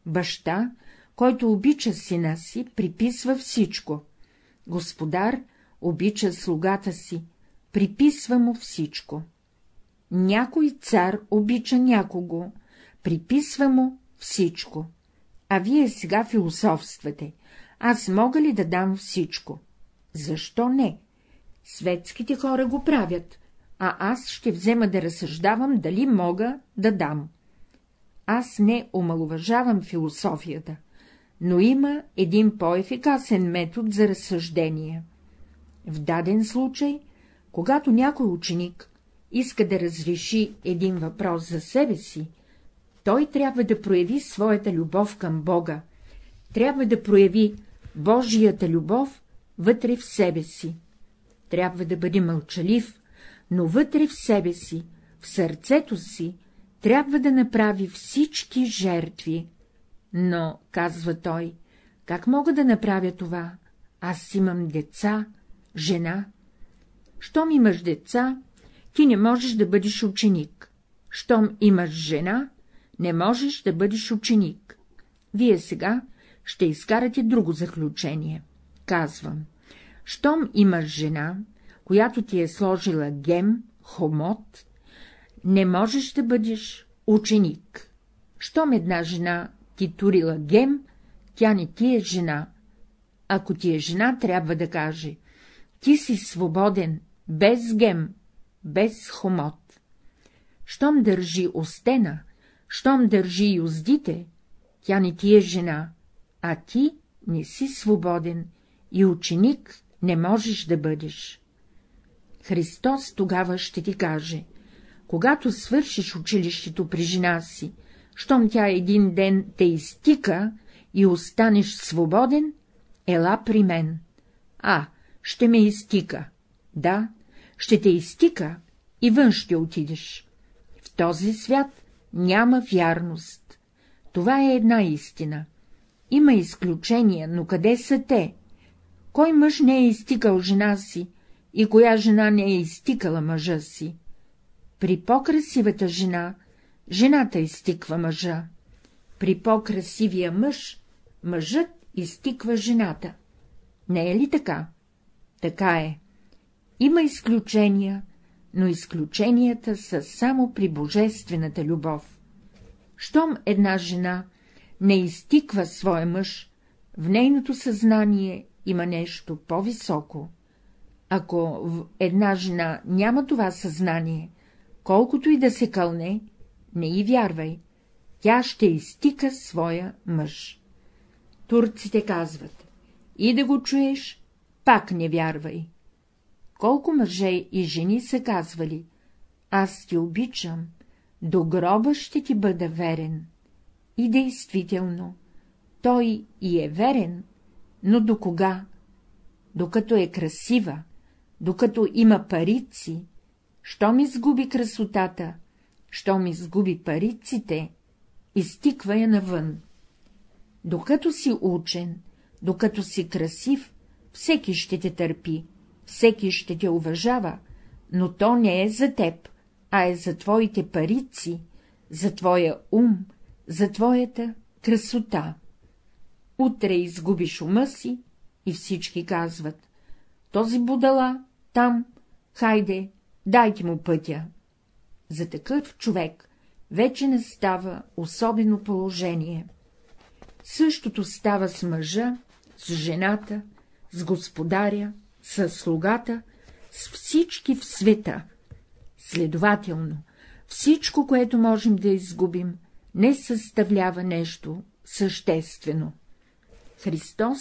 Баща, който обича сина си, приписва всичко. Господар обича слугата си, приписва му всичко. Някой цар обича някого, приписва му всичко. А вие сега философствате. Аз мога ли да дам всичко? Защо не? Светските хора го правят, а аз ще взема да разсъждавам, дали мога да дам. Аз не омалуважавам философията, но има един по-ефикасен метод за разсъждение. В даден случай, когато някой ученик иска да разреши един въпрос за себе си, той трябва да прояви своята любов към Бога, трябва да прояви Божията любов вътре в себе си. Трябва да бъде мълчалив, но вътре в себе си, в сърцето си, трябва да направи всички жертви. Но, казва той, как мога да направя това? Аз имам деца, жена. Щом имаш деца, ти не можеш да бъдеш ученик. Щом имаш жена, не можеш да бъдеш ученик. Вие сега ще изкарате друго заключение. Казвам, щом имаш жена, която ти е сложила гем, хомот, не можеш да бъдеш ученик. Щом една жена ти турила гем, тя не ти е жена. Ако ти е жена, трябва да каже — ти си свободен, без гем, без хомот. Щом държи остена, щом държи юздите, тя не ти е жена, а ти не си свободен и ученик не можеш да бъдеш. Христос тогава ще ти каже, когато свършиш училището при жена си, щом тя един ден те изтика и останеш свободен, ела при мен. А, ще ме изтика. Да, ще те изтика и вън ще отидеш. В този свят няма вярност. Това е една истина. Има изключения, но къде са те? Кой мъж не е изтикал жена си и коя жена не е изтикала мъжа си? При по-красивата жена, жената изтиква мъжа. При по-красивия мъж, мъжът изтиква жената. Не е ли така? Така е. Има изключения, но изключенията са само при божествената любов. Щом една жена не изтиква своя мъж, в нейното съзнание има нещо по-високо. Ако в една жена няма това съзнание, колкото и да се кълне, не и вярвай, тя ще изтика своя мъж. Турците казват, и да го чуеш, пак не вярвай. Колко мъже и жени са казвали, аз ти обичам, до гроба ще ти бъда верен. И действително, той и е верен, но до кога? Докато е красива, докато има парици, що ми сгуби красотата, що ми сгуби париците, изтиква я навън. Докато си учен, докато си красив, всеки ще те търпи, всеки ще те уважава, но то не е за теб, а е за твоите парици, за твоя ум, за твоята красота. Утре изгубиш ума си и всички казват — този будала, там, хайде, дайте му пътя. За такъв човек вече не става особено положение. Същото става с мъжа, с жената, с господаря, с слугата, с всички в света. Следователно, всичко, което можем да изгубим, не съставлява нещо съществено. Христос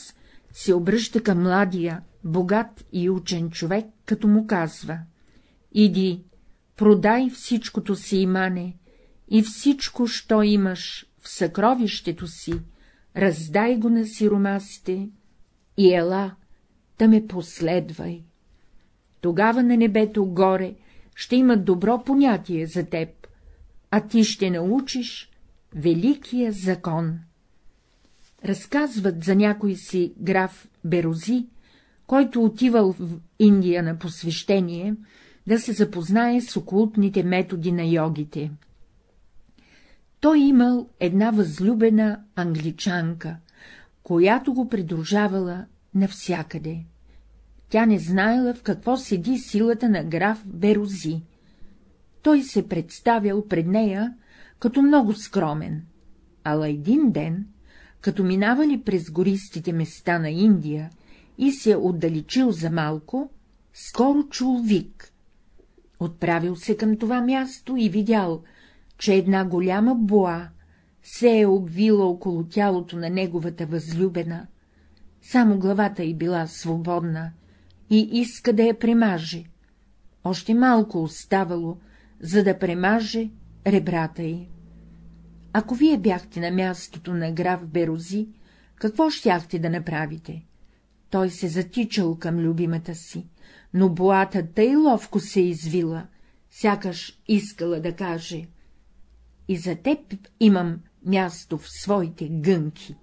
се обръща към младия, богат и учен човек, като му казва — иди, продай всичкото си имане и всичко, що имаш, в съкровището си, раздай го на сиромасите и ела, да ме последвай. Тогава на небето горе ще има добро понятие за теб, а ти ще научиш великия закон. Разказват за някой си граф Берози, който отивал в Индия на посвещение, да се запознае с окултните методи на йогите. Той имал една възлюбена англичанка, която го придружавала навсякъде. Тя не знаела в какво седи силата на граф Берози. Той се представял пред нея като много скромен, ала един ден, като минавали през гористите места на Индия и се отдалечил за малко, скоро чул вик. Отправил се към това място и видял, че една голяма боа се е обвила около тялото на неговата възлюбена, само главата й била свободна и иска да я премаже. Още малко оставало, за да премаже ребрата й. Ако вие бяхте на мястото на граф Берози, какво щяхте да направите? Той се затичал към любимата си, но боата тъй ловко се извила, сякаш искала да каже — и за теб имам място в своите гънки.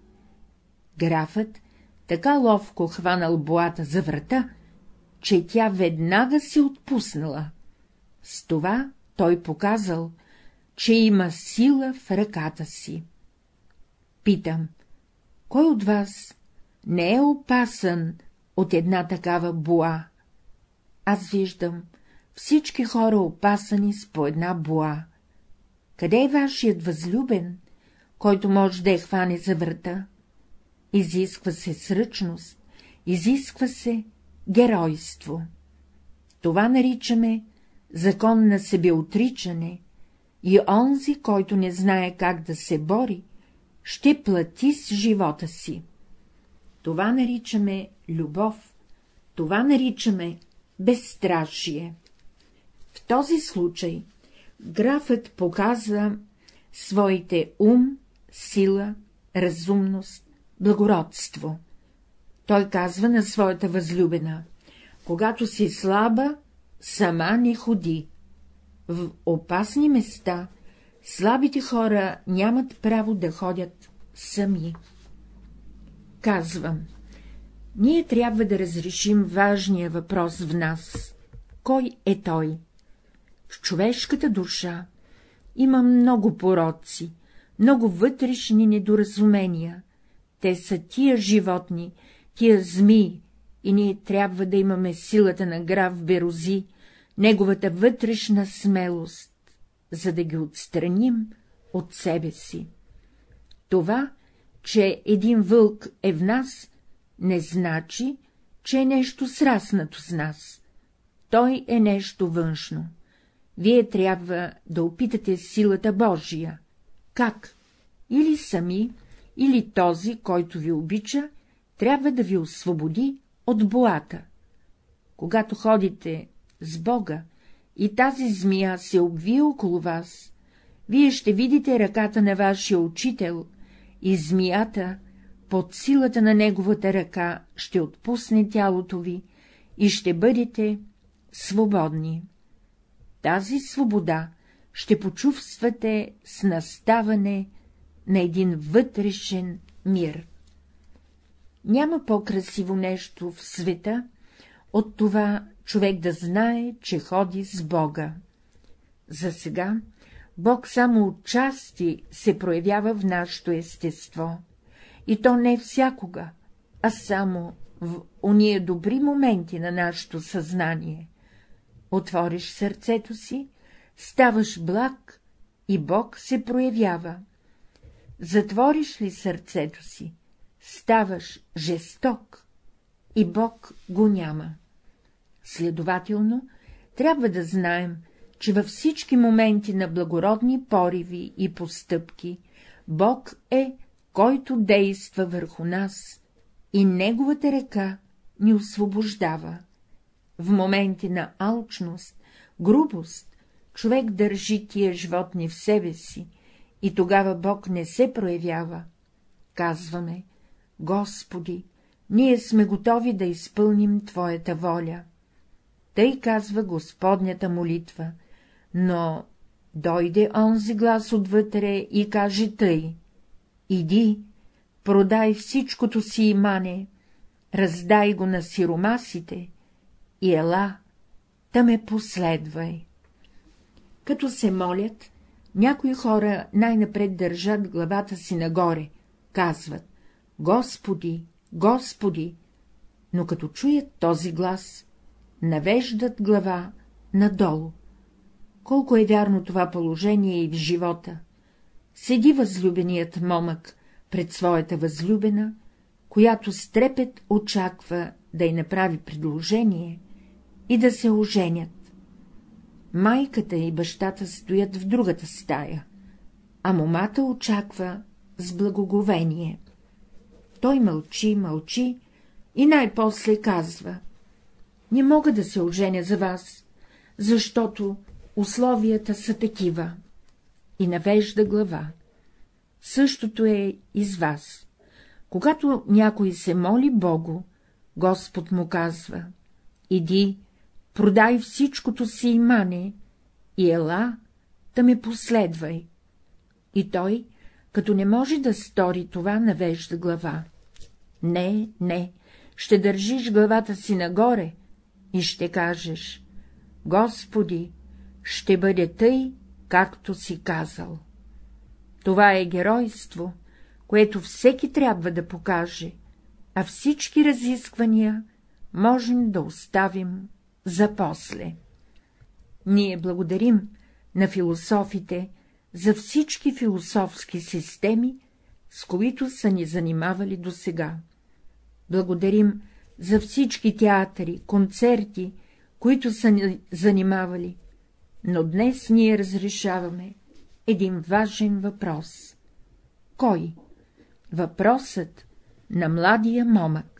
Графът така ловко хванал боата за врата, че тя веднага се отпуснала. С това той показал, че има сила в ръката си. Питам, кой от вас не е опасен от една такава буа? Аз виждам всички хора опасани с по една буа. Къде е вашият възлюбен, който може да я хване за врата? Изисква се сръчност, изисква се геройство. Това наричаме закон на себеотричане и онзи, който не знае как да се бори, ще плати с живота си. Това наричаме любов, това наричаме безстрашие. В този случай графът показва своите ум, сила, разумност, благородство. Той казва на своята възлюбена — когато си слаба, сама не ходи. В опасни места слабите хора нямат право да ходят сами. Казвам, ние трябва да разрешим важния въпрос в нас. Кой е той? В човешката душа има много пороци, много вътрешни недоразумения. Те са тия животни, тия змии, и ние трябва да имаме силата на граф Берози, неговата вътрешна смелост, за да ги отстраним от себе си. Това, че един вълк е в нас, не значи, че е нещо сраснато с нас. Той е нещо външно. Вие трябва да опитате силата Божия. Как? Или сами, или този, който ви обича, трябва да ви освободи от боата. Когато ходите с Бога и тази змия се обвие около вас, вие ще видите ръката на вашия учител и змията под силата на неговата ръка ще отпусне тялото ви и ще бъдете свободни. Тази свобода ще почувствате с наставане на един вътрешен мир. Няма по-красиво нещо в света от това човек да знае, че ходи с Бога. За сега Бог само отчасти се проявява в нашето естество, и то не всякога, а само в уния добри моменти на нашето съзнание. Отвориш сърцето си, ставаш благ и Бог се проявява. Затвориш ли сърцето си, ставаш жесток и Бог го няма. Следователно, трябва да знаем, че във всички моменти на благородни пориви и постъпки Бог е, който действа върху нас и Неговата ръка ни освобождава. В моменти на алчност, грубост, човек държи тия животни в себе си и тогава Бог не се проявява. Казваме, Господи, ние сме готови да изпълним Твоята воля. Тъй казва Господнята молитва, но дойде онзи глас отвътре и каже тъй — иди, продай всичкото си имане, раздай го на сиромасите и ела, да ме последвай. Като се молят, някои хора най-напред държат главата си нагоре, казват — Господи, Господи, но като чуят този глас, навеждат глава надолу. Колко е вярно това положение и в живота. Седи възлюбеният момък пред своята възлюбена, която с трепет очаква да й направи предложение и да се оженят. Майката и бащата стоят в другата стая, а момата очаква с благоговение. Той мълчи, мълчи и най-после казва — не мога да се оженя за вас, защото условията са такива. И навежда глава. Същото е и с вас. Когато някой се моли Богу, Господ му казва — иди, продай всичкото си имане и ела да ме последвай. И той, като не може да стори това, навежда глава. Не, не, ще държиш главата си нагоре и ще кажеш — Господи, ще бъде тъй, както си казал. Това е геройство, което всеки трябва да покаже, а всички разисквания можем да оставим за после. Ние благодарим на философите за всички философски системи, с които са ни занимавали досега. Благодарим за всички театри, концерти, които са ни занимавали, но днес ние разрешаваме един важен въпрос. Кой? Въпросът на младия момък.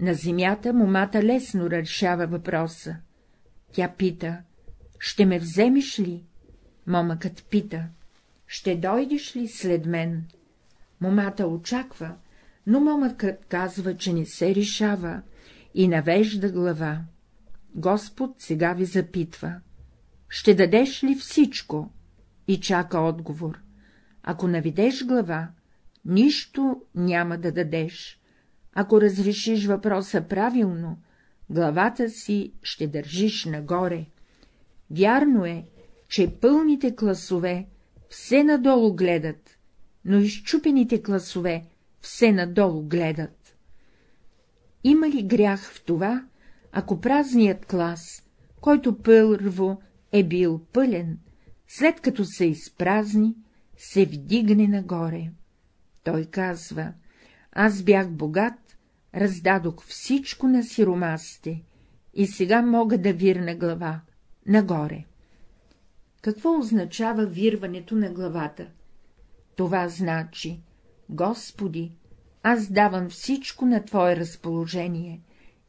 На земята момата лесно решава въпроса. Тя пита, ще ме вземеш ли? Момъкът пита, ще дойдеш ли след мен? Момата очаква, но момъкът казва, че не се решава и навежда глава. Господ сега ви запитва, ще дадеш ли всичко? И чака отговор. Ако наведеш глава, нищо няма да дадеш. Ако разрешиш въпроса правилно, главата си ще държиш нагоре. Вярно е, че пълните класове все надолу гледат, но изчупените класове все надолу гледат. Има ли грях в това, ако празният клас, който първо е бил пълен, след като се изпразни, се вдигне нагоре? Той казва, аз бях богат, раздадох всичко на сиромасите и сега мога да вирна глава нагоре. Какво означава вирването на главата? Това значи, Господи, аз давам всичко на Твое разположение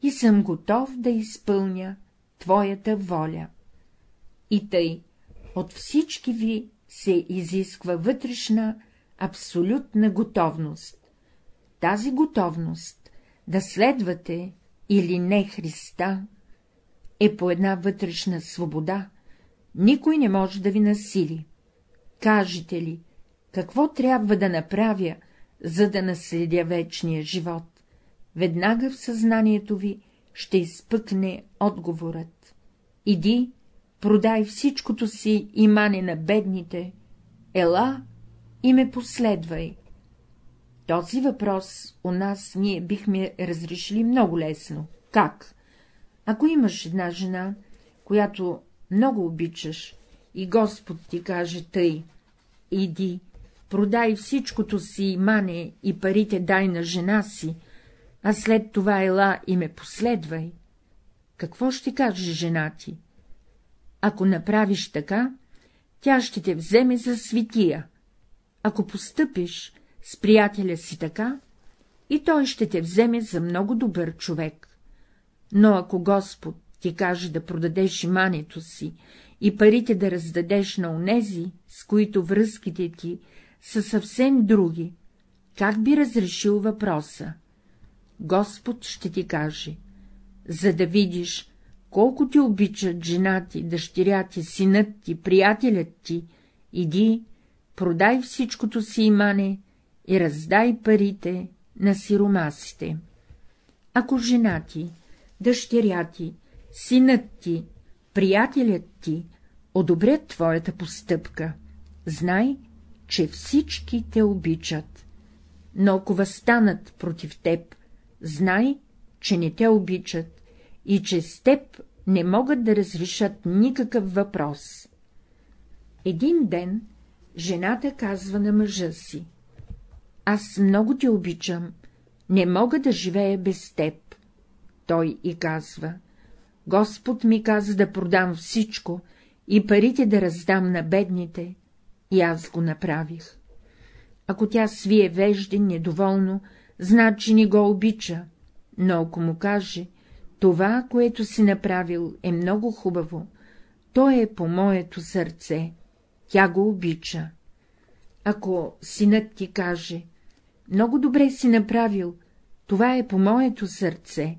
и съм готов да изпълня Твоята воля. И тъй, от всички ви се изисква вътрешна, абсолютна готовност. Тази готовност да следвате или не Христа е по една вътрешна свобода, никой не може да ви насили. Кажете ли, какво трябва да направя, за да наследя вечния живот? Веднага в съзнанието ви ще изпъкне отговорът. Иди, продай всичкото си и мане на бедните, ела и ме последвай. Този въпрос у нас ние бихме разрешили много лесно. Как? Ако имаш една жена, която много обичаш, и Господ ти каже тъй, иди, продай всичкото си имане и парите дай на жена си, а след това ела и ме последвай. Какво ще каже жена ти? Ако направиш така, тя ще те вземе за светия. Ако постъпиш с приятеля си така, и той ще те вземе за много добър човек. Но ако Господ ти каже да продадеш имането си и парите да раздадеш на онези, с които връзките ти са съвсем други, как би разрешил въпроса? Господ ще ти каже, за да видиш, колко ти обичат жена ти, дъщеря ти, синът ти, приятелят ти, иди, продай всичкото си имане и раздай парите на сиромасите. Ако жена ти, дъщеря ти, синът ти, приятелят ти одобрят твоята постъпка, знай, че всички те обичат. Но ако възстанат против теб, знай, че не те обичат и че с теб не могат да разрешат никакъв въпрос. Един ден жената казва на мъжа си — аз много те обичам, не мога да живея без теб. Той и казва — Господ ми каза да продам всичко и парите да раздам на бедните, и аз го направих. Ако тя свие вежди недоволно, значи не го обича, но ако му каже, това, което си направил, е много хубаво, то е по моето сърце, тя го обича. Ако синът ти каже, много добре си направил, това е по моето сърце,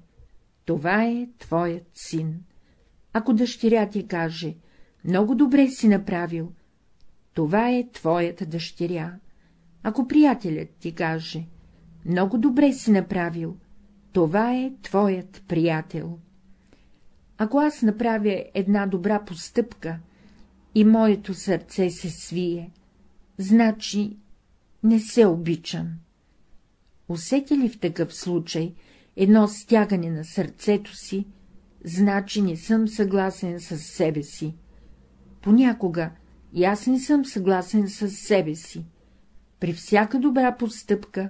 това е твоят син. Ако дъщеря ти каже, много добре си направил, това е твоята дъщеря. Ако приятелят ти каже, много добре си направил, това е твоят приятел. Ако аз направя една добра постъпка и моето сърце се свие, значи не се обичам. Усети ли в такъв случай едно стягане на сърцето си, значи не съм съгласен с себе си. Понякога и аз не съм съгласен с себе си. При всяка добра постъпка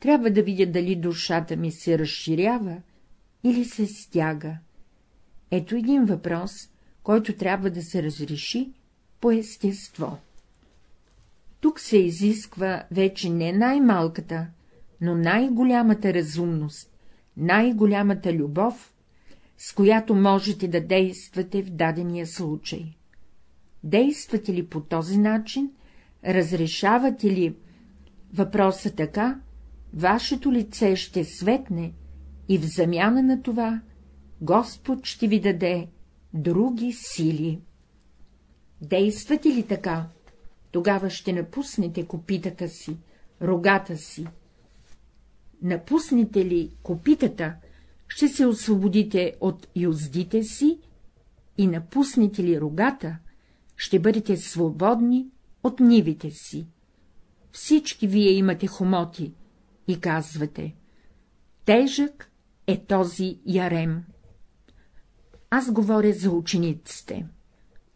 трябва да видя дали душата ми се разширява или се стяга. Ето един въпрос, който трябва да се разреши по естество. Тук се изисква вече не най-малката, но най-голямата разумност, най-голямата любов, с която можете да действате в дадения случай. Действате ли по този начин, разрешавате ли въпроса така, вашето лице ще светне и в замяна на това Господ ще ви даде други сили. Действате ли така, тогава ще напуснете копитата си, рогата си. Напуснете ли копитата, ще се освободите от юздите си и напуснете ли рогата, ще бъдете свободни от нивите си. Всички вие имате хомоти и казвате — тежък е този ярем. Аз говоря за учениците.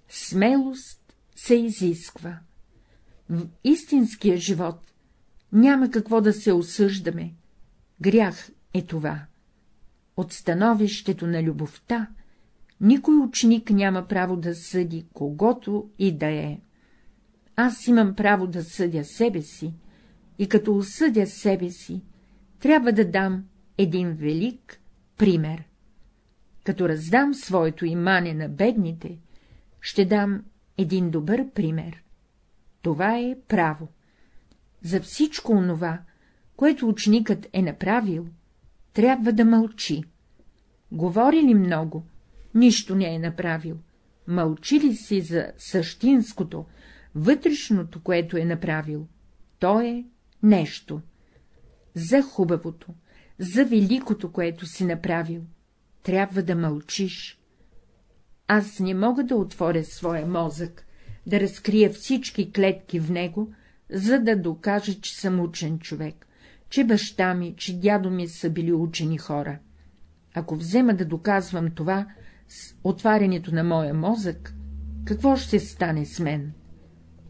Смелост се изисква. В истинския живот няма какво да се осъждаме. Грях е това. От становището на любовта никой ученик няма право да съди когото и да е. Аз имам право да съдя себе си, и като осъдя себе си, трябва да дам един велик пример. Като раздам своето имане на бедните, ще дам един добър пример. Това е право. За всичко онова, което ученикът е направил, трябва да мълчи. Говори ли много, нищо не е направил. Мълчи ли си за същинското, вътрешното, което е направил, то е нещо. За хубавото, за великото, което си направил, трябва да мълчиш. Аз не мога да отворя своя мозък, да разкрия всички клетки в него, за да докажа, че съм учен човек, че баща ми, че дядо ми са били учени хора. Ако взема да доказвам това, с отварянето на моя мозък, какво ще стане с мен?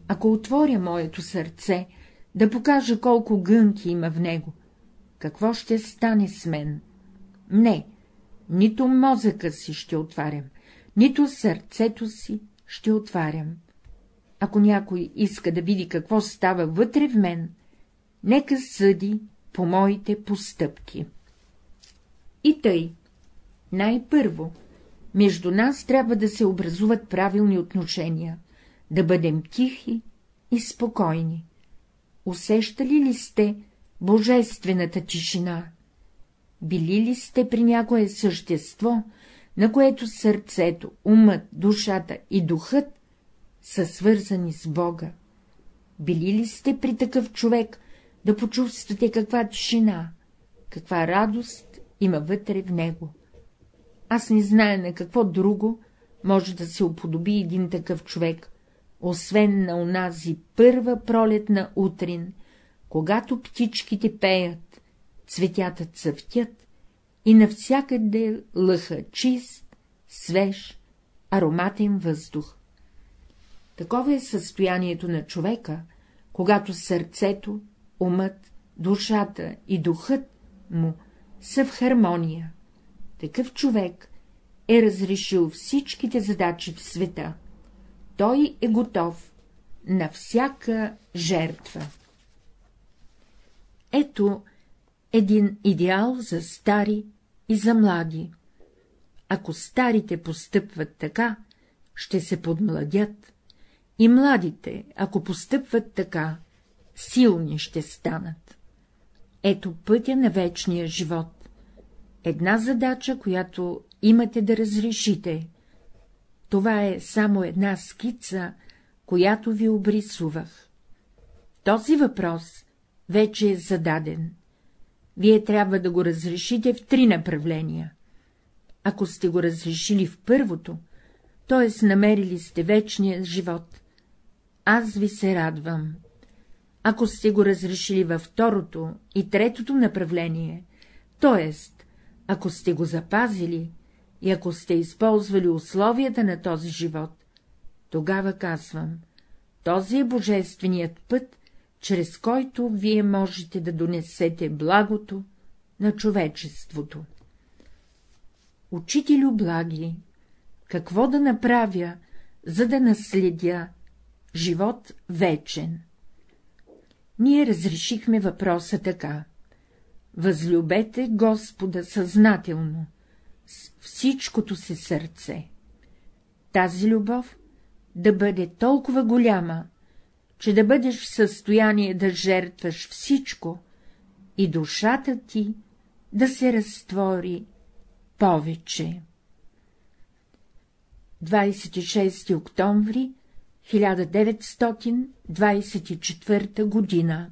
Ако отворя моето сърце, да покажа колко гънки има в него, какво ще стане с мен? Не, нито мозъка си ще отварям, нито сърцето си ще отварям. Ако някой иска да види какво става вътре в мен, нека съди по моите постъпки. И тъй, най-първо, между нас трябва да се образуват правилни отношения, да бъдем тихи и спокойни. Усещали ли сте божествената тишина? Били ли сте при някое същество, на което сърцето, умът, душата и духът са свързани с Бога? Били ли сте при такъв човек да почувствате каква тишина, каква радост има вътре в него? Аз не зная на какво друго може да се уподоби един такъв човек, освен на онази първа пролетна утрин, когато птичките пеят, цветята цъфтят и навсякъде лъха чист, свеж, ароматен въздух. Такова е състоянието на човека, когато сърцето, умът, душата и духът му са в хармония. Такъв човек е разрешил всичките задачи в света. Той е готов на всяка жертва. Ето един идеал за стари и за млади. Ако старите постъпват така, ще се подмладят, и младите, ако постъпват така, силни ще станат. Ето пътя на вечния живот. Една задача, която имате да разрешите. Това е само една скица, която ви обрисувах. Този въпрос вече е зададен. Вие трябва да го разрешите в три направления. Ако сте го разрешили в първото, т.е. намерили сте вечния живот, аз ви се радвам. Ако сте го разрешили във второто и третото направление, т.е. ако сте го запазили и ако сте използвали условията на този живот, тогава казвам, този е божественият път, чрез който вие можете да донесете благото на човечеството. Учителю благи, какво да направя, за да наследя живот вечен? Ние разрешихме въпроса така. Възлюбете Господа съзнателно, с всичкото си сърце. Тази любов да бъде толкова голяма, че да бъдеш в състояние да жертваш всичко и душата ти да се разтвори повече. 26 октомври 1924 година